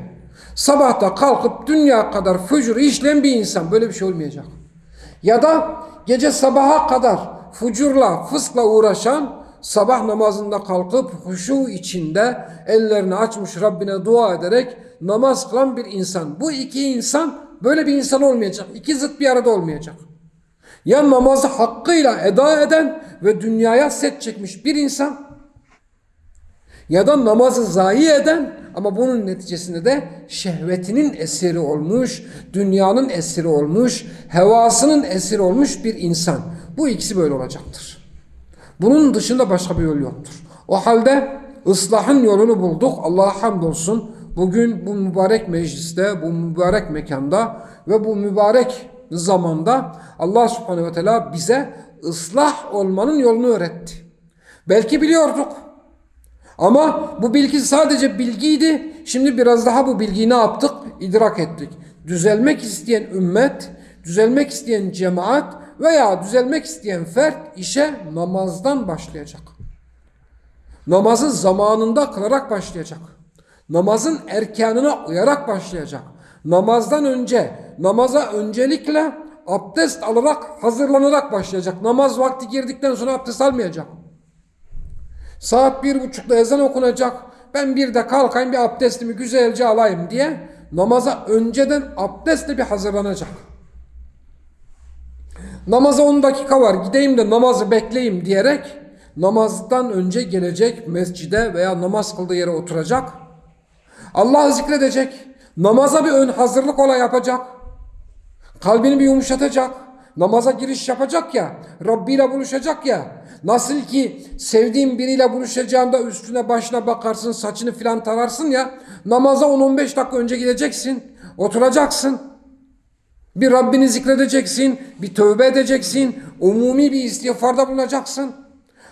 sabahta kalkıp dünya kadar fücur işleyen bir insan böyle bir şey olmayacak. Ya da gece sabaha kadar fucurla, fıskla uğraşan, sabah namazında kalkıp huşu içinde ellerini açmış Rabbine dua ederek namaz kılan bir insan. Bu iki insan böyle bir insan olmayacak. İki zıt bir arada olmayacak. Ya namazı hakkıyla eda eden ve dünyaya set çekmiş bir insan ya da namazı zayi eden ama bunun neticesinde de şehvetinin esiri olmuş, dünyanın esiri olmuş, hevasının esiri olmuş bir insan. Bu ikisi böyle olacaktır. Bunun dışında başka bir yol yoktur. O halde ıslahın yolunu bulduk. Allah'a hamdolsun. Bugün bu mübarek mecliste, bu mübarek mekanda ve bu mübarek zamanda Allah subhanehu ve teala bize ıslah olmanın yolunu öğretti. Belki biliyorduk. Ama bu bilgi sadece bilgiydi. Şimdi biraz daha bu bilgiyi ne yaptık? İdrak ettik. Düzelmek isteyen ümmet, düzelmek isteyen cemaat veya düzelmek isteyen fert işe namazdan başlayacak. Namazı zamanında kılarak başlayacak. Namazın erkanına uyarak başlayacak. Namazdan önce, namaza öncelikle abdest alarak, hazırlanarak başlayacak. Namaz vakti girdikten sonra abdest almayacak. Saat bir buçukta ezan okunacak. Ben bir de kalkayım bir abdestimi güzelce alayım diye namaza önceden abdestle bir hazırlanacak. Namaza 10 dakika var gideyim de namazı bekleyeyim diyerek namazdan önce gelecek mescide veya namaz kıldığı yere oturacak. Allah'ı zikredecek. Namaza bir ön hazırlık olay yapacak. Kalbini bir yumuşatacak. Namaza giriş yapacak ya. Rabbi ile buluşacak ya. Nasıl ki sevdiğin biriyle buluşacağında üstüne başına bakarsın, saçını filan tararsın ya. Namaza 10-15 dakika önce gideceksin. Oturacaksın. Bir Rabbini zikredeceksin. Bir tövbe edeceksin. Umumi bir istiğfarda bulunacaksın.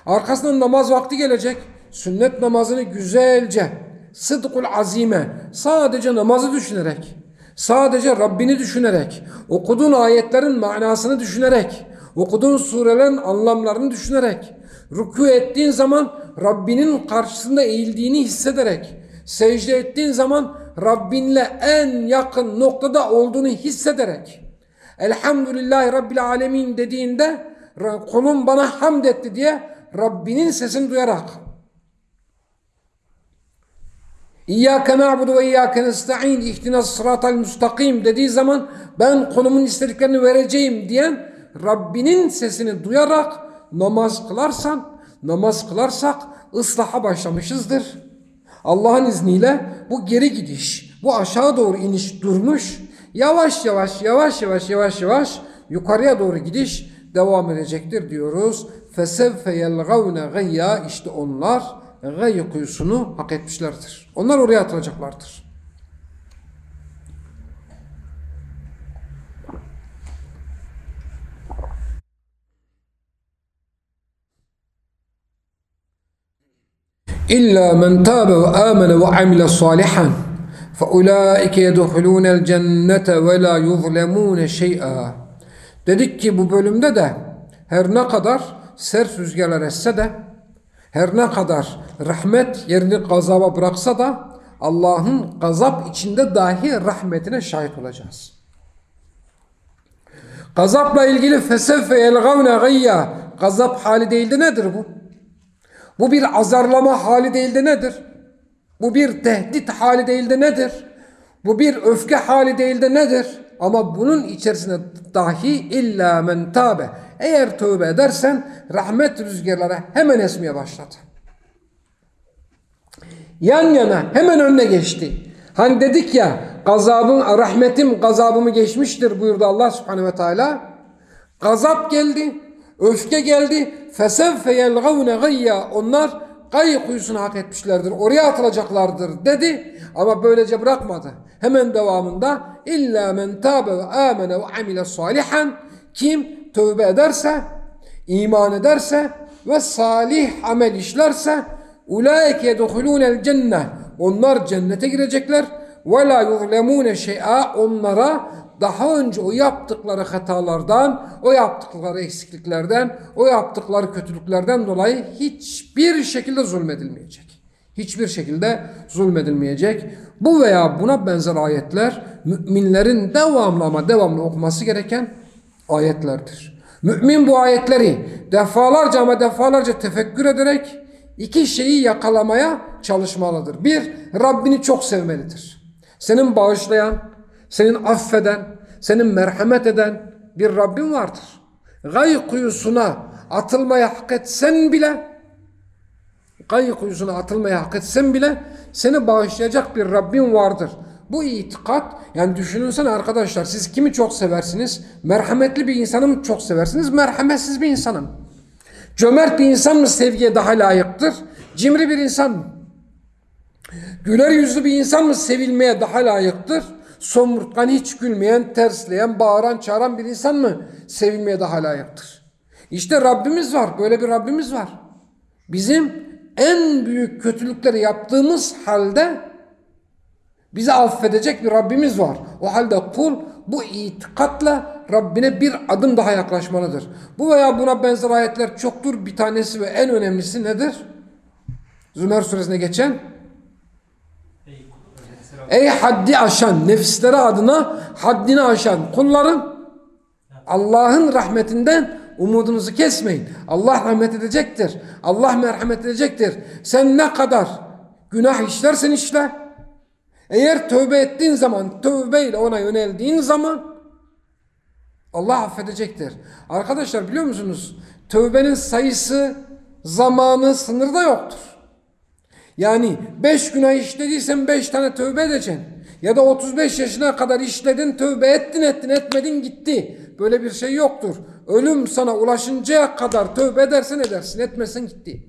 Arkasından namaz vakti gelecek. Sünnet namazını güzelce, sıdkul azime, sadece namazı düşünerek, sadece Rabbini düşünerek, okuduğun ayetlerin manasını düşünerek, okuduğun surelerin anlamlarını düşünerek, rükû ettiğin zaman Rabbinin karşısında eğildiğini hissederek, secde ettiğin zaman Rabbinle en yakın noktada olduğunu hissederek, Elhamdülillahi Rabbil Alemin dediğinde kulum bana hamd etti diye Rabbinin sesini duyarak İyyâke na'budu ve iyyâke nesta'in ihtinas sıratal müstakim dediği zaman ben konumun istediklerini vereceğim diyen Rabbinin sesini duyarak namaz kılarsan, namaz kılarsak ıslaha başlamışızdır. Allah'ın izniyle bu geri gidiş, bu aşağı doğru iniş durmuş, yavaş yavaş yavaş yavaş yavaş yavaş yukarıya doğru gidiş devam edecektir diyoruz. Fesevfe yelgavne gayya işte onlar gay kuyusunu hak etmişlerdir. Onlar oraya atılacaklardır. İlla men tabe ve amene ve amile salihan فَاُولَٰئِكَ يَدْخُلُونَ الْجَنَّةَ وَلَا يُظْلَمُونَ شَيْئًا Dedik ki bu bölümde de her ne kadar sert rüzgarlar esse de her ne kadar rahmet yerini gazaba bıraksa da Allah'ın gazap içinde dahi rahmetine şahit olacağız. Gazapla ilgili fesef ve elgavne gayya gazap hali değildi nedir bu? Bu bir azarlama hali değildi nedir? Bu bir tehdit hali değildi nedir? Bu bir öfke hali değildi nedir? Ama bunun içerisinde dahi illa men tabe. Eğer tövbe edersen rahmet rüzgarları hemen esmeye başladı. Yan yana hemen önüne geçti. Hani dedik ya gazabın, rahmetim gazabımı geçmiştir buyurdu Allah subhanehu ve teala. Gazap geldi, öfke geldi. Fesevfe yelgavne gayya. Onlar gay kuyusunu hak etmişlerdir. Oraya atılacaklardır dedi. Ama böylece bırakmadı. Hemen devamında illa men tabe ve amene ve amile salihan kim tövbe ederse, iman ederse ve salih amel işlerse ulaike yedhulûnel cenne onlar cennete girecekler ve la yuzlemûne şey'a onlara daha önce o yaptıkları hatalardan, o yaptıkları eksikliklerden, o yaptıkları kötülüklerden dolayı hiçbir şekilde zulmedilmeyecek. Hiçbir şekilde zulmedilmeyecek. Bu veya buna benzer ayetler müminlerin devamlı ama devamlı okuması gereken ayetlerdir. Mümin bu ayetleri defalarca ama defalarca tefekkür ederek iki şeyi yakalamaya çalışmalıdır. Bir, Rabbini çok sevmelidir. Senin bağışlayan, senin affeden, senin merhamet eden bir Rabbin vardır. Gay kuyusuna atılmaya hak etsen bile gay kuyusuna atılmaya hak etsen bile seni bağışlayacak bir Rabbin vardır. Bu itikat yani düşününsene arkadaşlar siz kimi çok seversiniz? Merhametli bir insanı mı çok seversiniz? Merhametsiz bir insanım. Cömert bir insan mı sevgiye daha layıktır? Cimri bir insan mı? Güler yüzlü bir insan mı sevilmeye daha layıktır? Somurtkan hiç gülmeyen, tersleyen, bağıran, çağıran bir insan mı sevilmeye daha layıktır? İşte Rabbimiz var. Böyle bir Rabbimiz var. Bizim en büyük kötülükleri yaptığımız halde bizi affedecek bir Rabbimiz var. O halde kul bu itikatla Rabbine bir adım daha yaklaşmalıdır. Bu veya buna benzer ayetler çoktur. Bir tanesi ve en önemlisi nedir? Zümer suresine geçen Ey haddi aşan, nefisleri adına haddini aşan kullarım Allah'ın rahmetinden umudunuzu kesmeyin. Allah rahmet edecektir. Allah merhamet edecektir. Sen ne kadar günah işlersen işle. Eğer tövbe ettiğin zaman, tövbeyle ona yöneldiğin zaman Allah affedecektir. Arkadaşlar biliyor musunuz? Tövbenin sayısı, zamanı, sınırda yoktur. Yani 5 günah işlediysen 5 tane tövbe edeceksin. Ya da 35 yaşına kadar işledin, tövbe ettin, ettin, etmedin, gitti. Böyle bir şey yoktur. Ölüm sana ulaşıncaya kadar tövbe edersin, edersin, etmezsen gitti.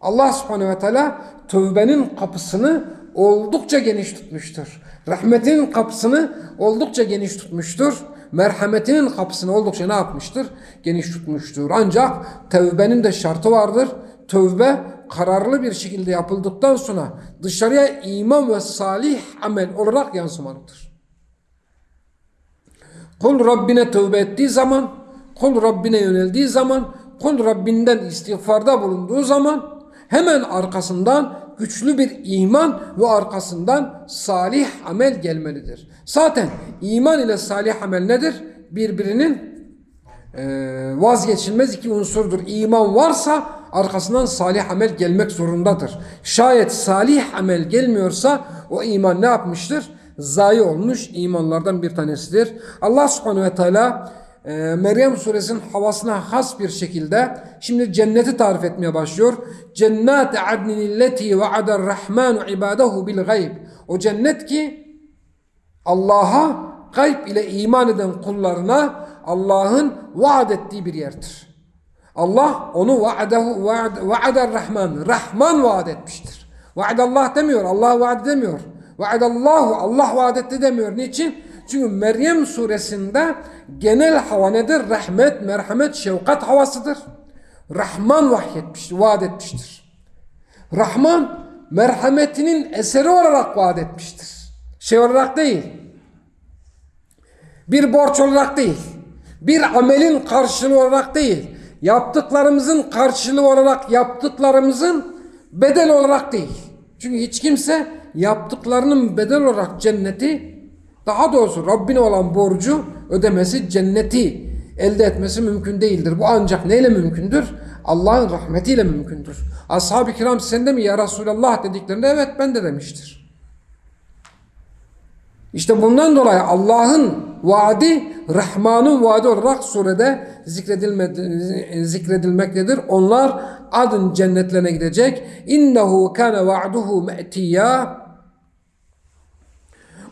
Allah subhanehu ve teala tövbenin kapısını oldukça geniş tutmuştur. Rahmetinin kapısını oldukça geniş tutmuştur. Merhametinin kapısını oldukça ne yapmıştır? Geniş tutmuştur. Ancak tövbenin de şartı vardır. Tövbe kararlı bir şekilde yapıldıktan sonra dışarıya iman ve salih amel olarak yansımalıdır. Kul Rabbine tövbe ettiği zaman, kul Rabbine yöneldiği zaman, kul Rabbinden istiğfarda bulunduğu zaman hemen arkasından güçlü bir iman ve arkasından salih amel gelmelidir. Zaten iman ile salih amel nedir? Birbirinin vazgeçilmez iki unsurdur. İman varsa arkasından salih amel gelmek zorundadır. Şayet salih amel gelmiyorsa o iman ne yapmıştır? Zayi olmuş imanlardan bir tanesidir. Allah subhanehu ve teala e, Meryem suresinin havasına has bir şekilde şimdi cenneti tarif etmeye başlıyor. Cennet adnin illeti va'adar rahmanu ibadahu bil gayb. O cennet ki Allah'a gayb ile iman eden kullarına Allah'ın vaat ettiği bir yerdir. Allah onu vaadahu vaadar rahman. Rahman vaat etmiştir. Vaadallah demiyor. Allah vaat demiyor. Vaadallahu Allah vaat etti demiyor. Niçin? Çünkü Meryem suresinde genel hava nedir? Rahmet, merhamet, şefkat havasıdır. Rahman vahyetmiştir, vaat etmiştir. Rahman merhametinin eseri olarak vaat etmiştir. Şey olarak değil. Bir borç olarak değil. Bir amelin karşılığı olarak değil. Yaptıklarımızın karşılığı olarak yaptıklarımızın bedel olarak değil. Çünkü hiç kimse yaptıklarının bedel olarak cenneti daha doğrusu Rabbine olan borcu ödemesi cenneti elde etmesi mümkün değildir. Bu ancak neyle mümkündür? Allah'ın rahmetiyle mümkündür. Ashab-ı kiram sen de mi ya Resulallah dediklerinde evet ben de demiştir. İşte bundan dolayı Allah'ın vaadi Rahman'ın vaadi olarak surede zikredilmektedir. Onlar adın cennetlerine gidecek. İnnehu kana va'duhu me'tiyya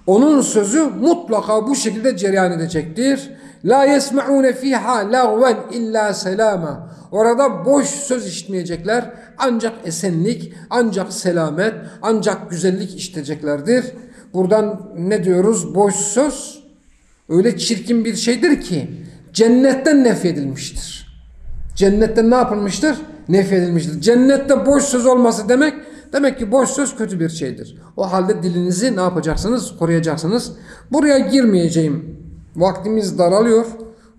onun sözü mutlaka bu şekilde cereyan edecektir. La yesma'une fiha lagven illa selama. Orada boş söz işitmeyecekler. Ancak esenlik, ancak selamet, ancak güzellik işiteceklerdir. Buradan ne diyoruz? Boş söz öyle çirkin bir şeydir ki cennetten nefyedilmiştir. Cennetten ne yapılmıştır? Nefyedilmiştir. Cennette boş söz olması demek Demek ki boş söz kötü bir şeydir. O halde dilinizi ne yapacaksınız? Koruyacaksınız. Buraya girmeyeceğim. Vaktimiz daralıyor.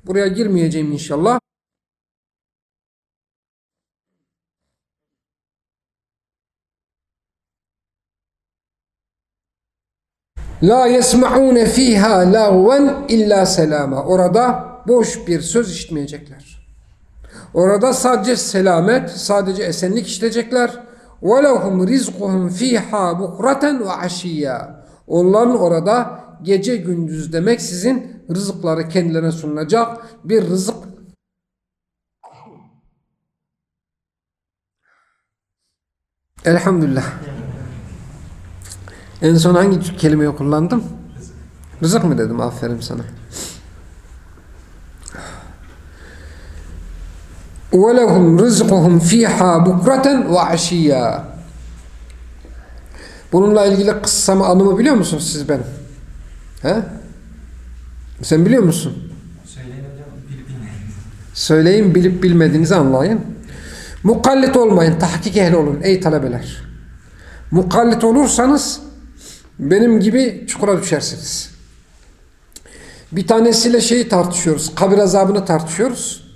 Buraya girmeyeceğim inşallah. La yesma'une fiha lağven illa selama. Orada boş bir söz işitmeyecekler. Orada sadece selamet, sadece esenlik işitecekler. Ve lehum rizquhum fiha bukraten ve aşiyya. Onların orada gece gündüz demek sizin rızıkları kendilerine sunulacak bir rızık Elhamdülillah. En son hangi kelimeyi kullandım? Rızık mı dedim? Aferin sana. وَلَهُمْ رِزْقُهُمْ ف۪يهَا بُكْرَةً وَعَشِيًّا Bununla ilgili kıssamı anımı biliyor musunuz siz benim? He? Sen biliyor musun? Söyleyin bilip Söyleyin bilip bilmediğinizi anlayın. Mukallit olmayın, tahkik ehli olun ey talebeler. Mukallit olursanız benim gibi çukura düşersiniz. Bir tanesiyle şeyi tartışıyoruz. Kabir azabını tartışıyoruz.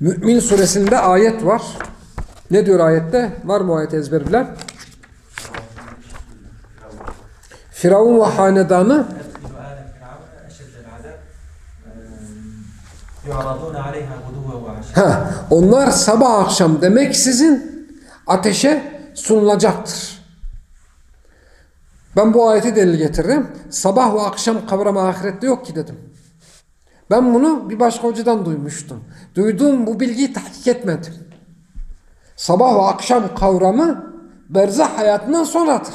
Mümin suresinde ayet var. Ne diyor ayette? Var mı ayet ezber bilen? Firavun ve hanedanı ha, onlar sabah akşam demek sizin ateşe sunulacaktır. Ben bu ayeti delil getirdim. Sabah ve akşam kavramı ahirette yok ki dedim. Ben bunu bir başka hocadan duymuştum. Duyduğum bu bilgiyi tahkik etmedim. Sabah ve akşam kavramı berzah hayatından sonradır.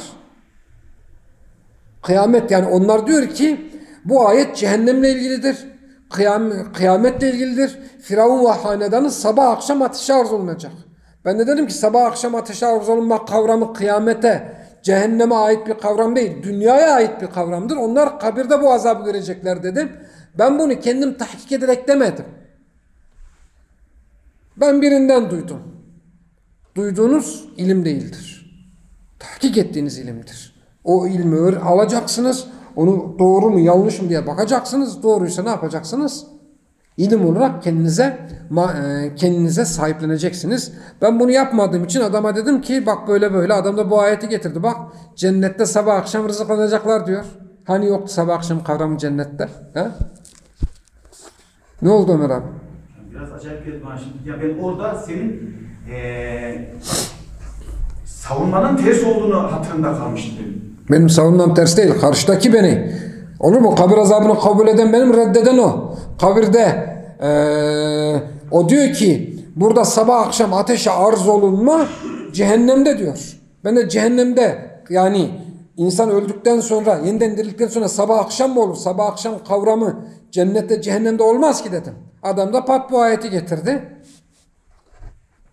Kıyamet yani onlar diyor ki bu ayet cehennemle ilgilidir. Kıyam, kıyametle ilgilidir. Firavun ve hanedanı sabah akşam ateşe arz olunacak. Ben de dedim ki sabah akşam ateşe arz olunma kavramı kıyamete, cehenneme ait bir kavram değil. Dünyaya ait bir kavramdır. Onlar kabirde bu azabı görecekler dedim. Ben bunu kendim tahkik ederek demedim. Ben birinden duydum. Duyduğunuz ilim değildir. Tahkik ettiğiniz ilimdir. O ilmi alacaksınız. Onu doğru mu yanlış mı diye bakacaksınız. Doğruysa ne yapacaksınız? İlim olarak kendinize e, kendinize sahipleneceksiniz. Ben bunu yapmadığım için adama dedim ki bak böyle böyle adam da bu ayeti getirdi. Bak cennette sabah akşam rızıklanacaklar diyor. Hani yoktu sabah akşam kavramı cennette? He? Ne oldu Ömer abi? Biraz acayip geldi bana şimdi. Ya ben orada senin eee savunmanın ters olduğunu hatırımda kalmıştı benim. Benim savunmam ters değil. Karşıdaki beni. Olur mu? Kabir azabını kabul eden benim, reddeden o. Kabirde eee, o diyor ki burada sabah akşam ateşe arz olunma cehennemde diyor. Ben de cehennemde yani insan öldükten sonra yeniden dirildikten sonra sabah akşam mı olur? Sabah akşam kavramı cennette cehennemde olmaz ki dedim. Adam da pat bu ayeti getirdi.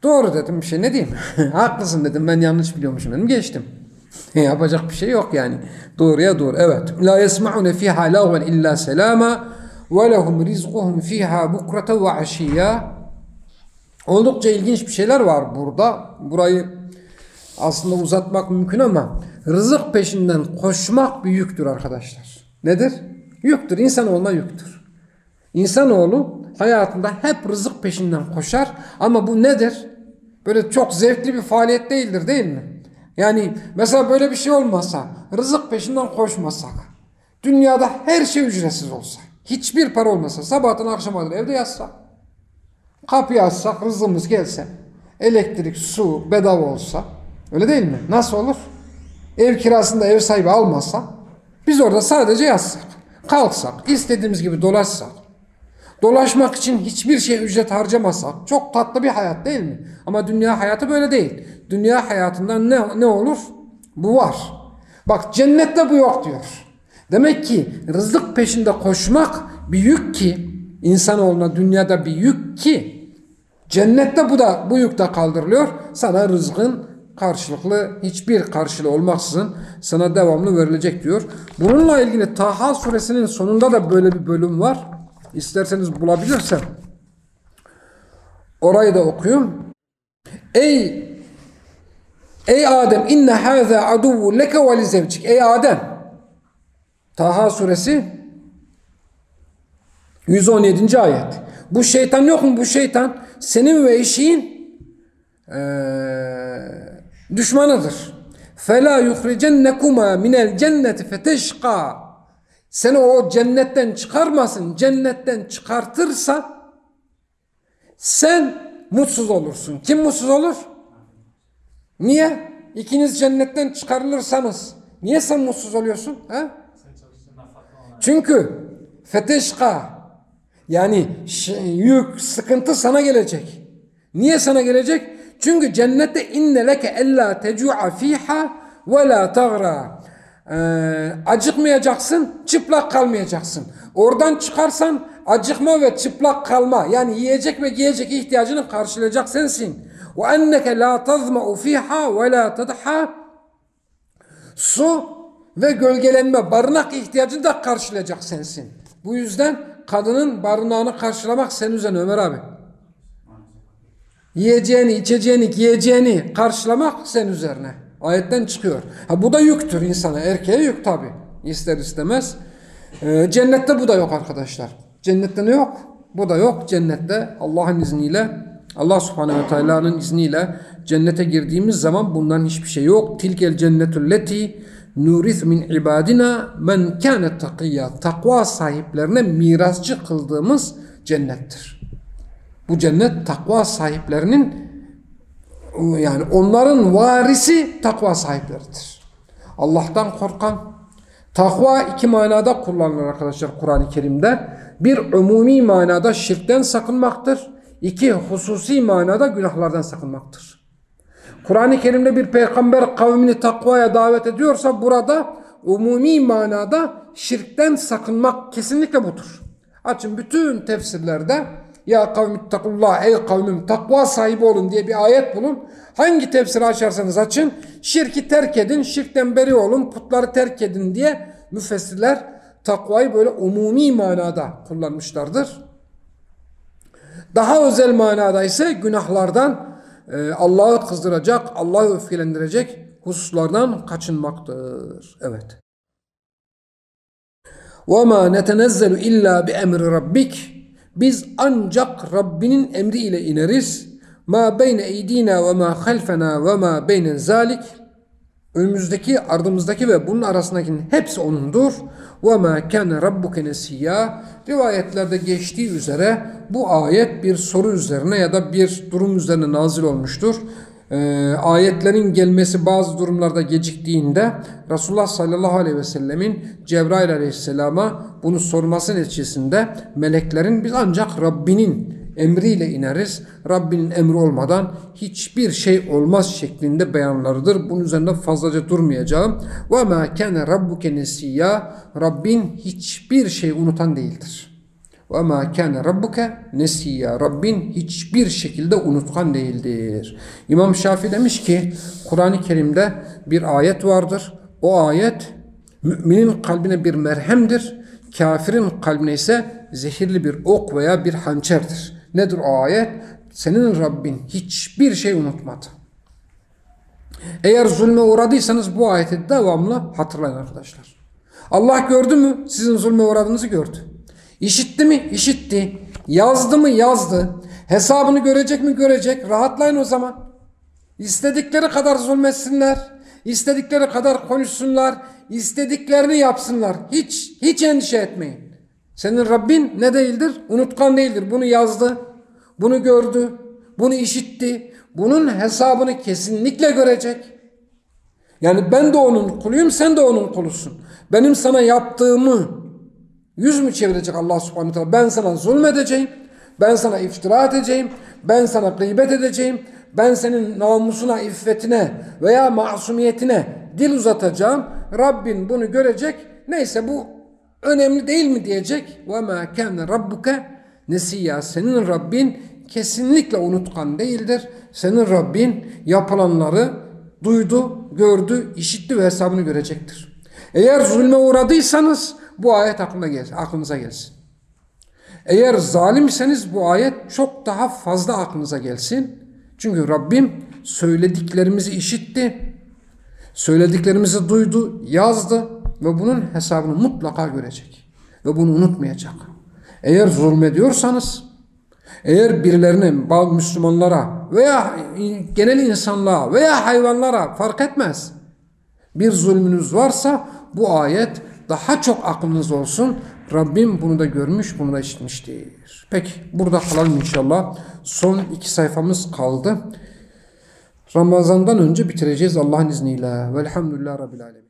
Doğru dedim bir şey ne diyeyim. Haklısın dedim ben yanlış biliyormuşum dedim geçtim. Yapacak bir şey yok yani. Doğruya doğru. Evet. La yesma'une fiha lagven illa selama ve lehum rizquhum fiha bukrata ve aşiyya. Oldukça ilginç bir şeyler var burada. Burayı aslında uzatmak mümkün ama rızık peşinden koşmak bir yüktür arkadaşlar. Nedir? Yüktür. İnsanoğluna yüktür. İnsanoğlu hayatında hep rızık peşinden koşar ama bu nedir? Böyle çok zevkli bir faaliyet değildir değil mi? Yani mesela böyle bir şey olmasa, rızık peşinden koşmasak, dünyada her şey ücretsiz olsa, hiçbir para olmasa, sabahtan akşama kadar evde yatsak, kapıyı açsak, rızkımız gelse, elektrik, su bedava olsa, öyle değil mi? Nasıl olur? Ev kirasında ev sahibi almasa, biz orada sadece yatsak, kalksak, istediğimiz gibi dolaşsak, Dolaşmak için hiçbir şey ücret harcamasak çok tatlı bir hayat değil mi? Ama dünya hayatı böyle değil. Dünya hayatında ne, ne olur? Bu var. Bak cennette bu yok diyor. Demek ki rızık peşinde koşmak bir yük ki insanoğluna dünyada bir yük ki cennette bu da bu yük de kaldırılıyor. Sana rızkın karşılıklı hiçbir karşılığı olmaksızın sana devamlı verilecek diyor. Bununla ilgili Taha suresinin sonunda da böyle bir bölüm var. İsterseniz bulabilirsem orayı da okuyayım. Ey Ey Adem inne haza aduvu leke ve li zevcik. Ey Adem Taha suresi 117. ayet. Bu şeytan yok mu? Bu şeytan senin ve eşiğin eee düşmanıdır. فَلَا يُخْرِجَنَّكُمَا مِنَ الْجَنَّةِ فَتَشْقَى seni o cennetten çıkarmasın. Cennetten çıkartırsa sen mutsuz olursun. Kim mutsuz olur? Niye? İkiniz cennetten çıkarılırsanız niye sen mutsuz oluyorsun? He? Çünkü feteşka yani yük, sıkıntı sana gelecek. Niye sana gelecek? Çünkü cennette inne leke ella tecu'a fiha ve la tagra. Ee, acıkmayacaksın, çıplak kalmayacaksın. Oradan çıkarsan acıkma ve çıplak kalma yani yiyecek ve giyecek ihtiyacını karşılayacak sensin. Ve enneke la tazma'u fiha ve la tadha. Su ve gölgelenme, barınak ihtiyacını da karşılayacak sensin. Bu yüzden kadının barınağını karşılamak senin üzerine Ömer abi. Yiyeceğini, içeceğini, giyeceğini karşılamak senin üzerine. Ayetten çıkıyor. Ha bu da yüktür insana. Erkeğe yük tabi. İster istemez. Ee, cennette bu da yok arkadaşlar. Cennette ne yok? Bu da yok. Cennette Allah'ın izniyle Allah subhanehu ve teala'nın izniyle cennete girdiğimiz zaman bundan hiçbir şey yok. Tilkel cennetül leti nuris min ibadina men kâne takiyya. Takva sahiplerine mirasçı kıldığımız cennettir. Bu cennet takva sahiplerinin yani onların varisi takva sahipleridir. Allah'tan korkan, takva iki manada kullanılır arkadaşlar Kur'an-ı Kerim'de. Bir umumi manada şirkten sakınmaktır. İki hususi manada günahlardan sakınmaktır. Kur'an-ı Kerim'de bir peygamber kavmini takvaya davet ediyorsa burada umumi manada şirkten sakınmak kesinlikle budur. Açın bütün tefsirlerde ya kavmi takullah ey kavmim takva sahibi olun diye bir ayet bulun. Hangi tefsiri açarsanız açın şirki terk edin, şirkten beri olun, putları terk edin diye müfessirler takvayı böyle umumi manada kullanmışlardır. Daha özel manada ise günahlardan e, Allah'ı kızdıracak, Allah'ı öfkelendirecek hususlardan kaçınmaktır. Evet. وَمَا نَتَنَزَّلُ illa بِاَمْرِ rabbik biz ancak Rabbinin emri ile ineriz. Ma beyne eydina ve ma halfena ve ma beyne zalik. Önümüzdeki, ardımızdaki ve bunun arasındakinin hepsi O'nundur. Ma kana rabbuke nesiyya. Rivayetlerde geçtiği üzere bu ayet bir soru üzerine ya da bir durum üzerine nazil olmuştur. Ee, ayetlerin gelmesi bazı durumlarda geciktiğinde Resulullah sallallahu aleyhi ve sellemin Cebrail aleyhisselama bunu sorması neticesinde meleklerin biz ancak Rabbinin emriyle ineriz. Rabbinin emri olmadan hiçbir şey olmaz şeklinde beyanlarıdır. Bunun üzerinde fazlaca durmayacağım. Ve ma kana rabbuke. Rabbin hiçbir şey unutan değildir. Ve ma kana rabbuke nesiyya. Rabbin hiçbir şekilde unutkan değildir. İmam Şafii demiş ki Kur'an-ı Kerim'de bir ayet vardır. O ayet müminin kalbine bir merhemdir. Kafirin kalbine ise zehirli bir ok veya bir hançerdir. Nedir o ayet? Senin Rabbin hiçbir şey unutmadı. Eğer zulme uğradıysanız bu ayeti devamlı hatırlayın arkadaşlar. Allah gördü mü? Sizin zulme uğradığınızı gördü. İşitti mi? İşitti. Yazdı mı? Yazdı. Hesabını görecek mi? Görecek. Rahatlayın o zaman. İstedikleri kadar zulmetsinler. İstedikleri kadar konuşsunlar. istediklerini yapsınlar. Hiç hiç endişe etmeyin. Senin Rabbin ne değildir? Unutkan değildir. Bunu yazdı. Bunu gördü. Bunu işitti. Bunun hesabını kesinlikle görecek. Yani ben de onun kuluyum, sen de onun kulusun. Benim sana yaptığımı yüz mü çevirecek Allah subhanahu teala? Ben sana zulmedeceğim. Ben sana iftira edeceğim. Ben sana gıybet edeceğim. Ben senin namusuna, iffetine veya masumiyetine dil uzatacağım. Rabbin bunu görecek. Neyse bu önemli değil mi diyecek. Ve ma kana rabbuke nesiyya. Senin Rabbin kesinlikle unutkan değildir. Senin Rabbin yapılanları duydu, gördü, işitti ve hesabını görecektir. Eğer zulme uğradıysanız bu ayet aklına gelsin, aklınıza gelsin. Eğer zalimseniz bu ayet çok daha fazla aklınıza gelsin. Çünkü Rabbim söylediklerimizi işitti, söylediklerimizi duydu, yazdı ve bunun hesabını mutlaka görecek. Ve bunu unutmayacak. Eğer zulmediyorsanız, eğer birilerine, bazı Müslümanlara veya genel insanlığa veya hayvanlara fark etmez. Bir zulmünüz varsa bu ayet daha çok aklınız olsun. Rabbim bunu da görmüş, bunu da işitmiştir. Peki burada kalalım inşallah. Son iki sayfamız kaldı. Ramazandan önce bitireceğiz Allah'ın izniyle. Velhamdülillah Rabbil Alemin.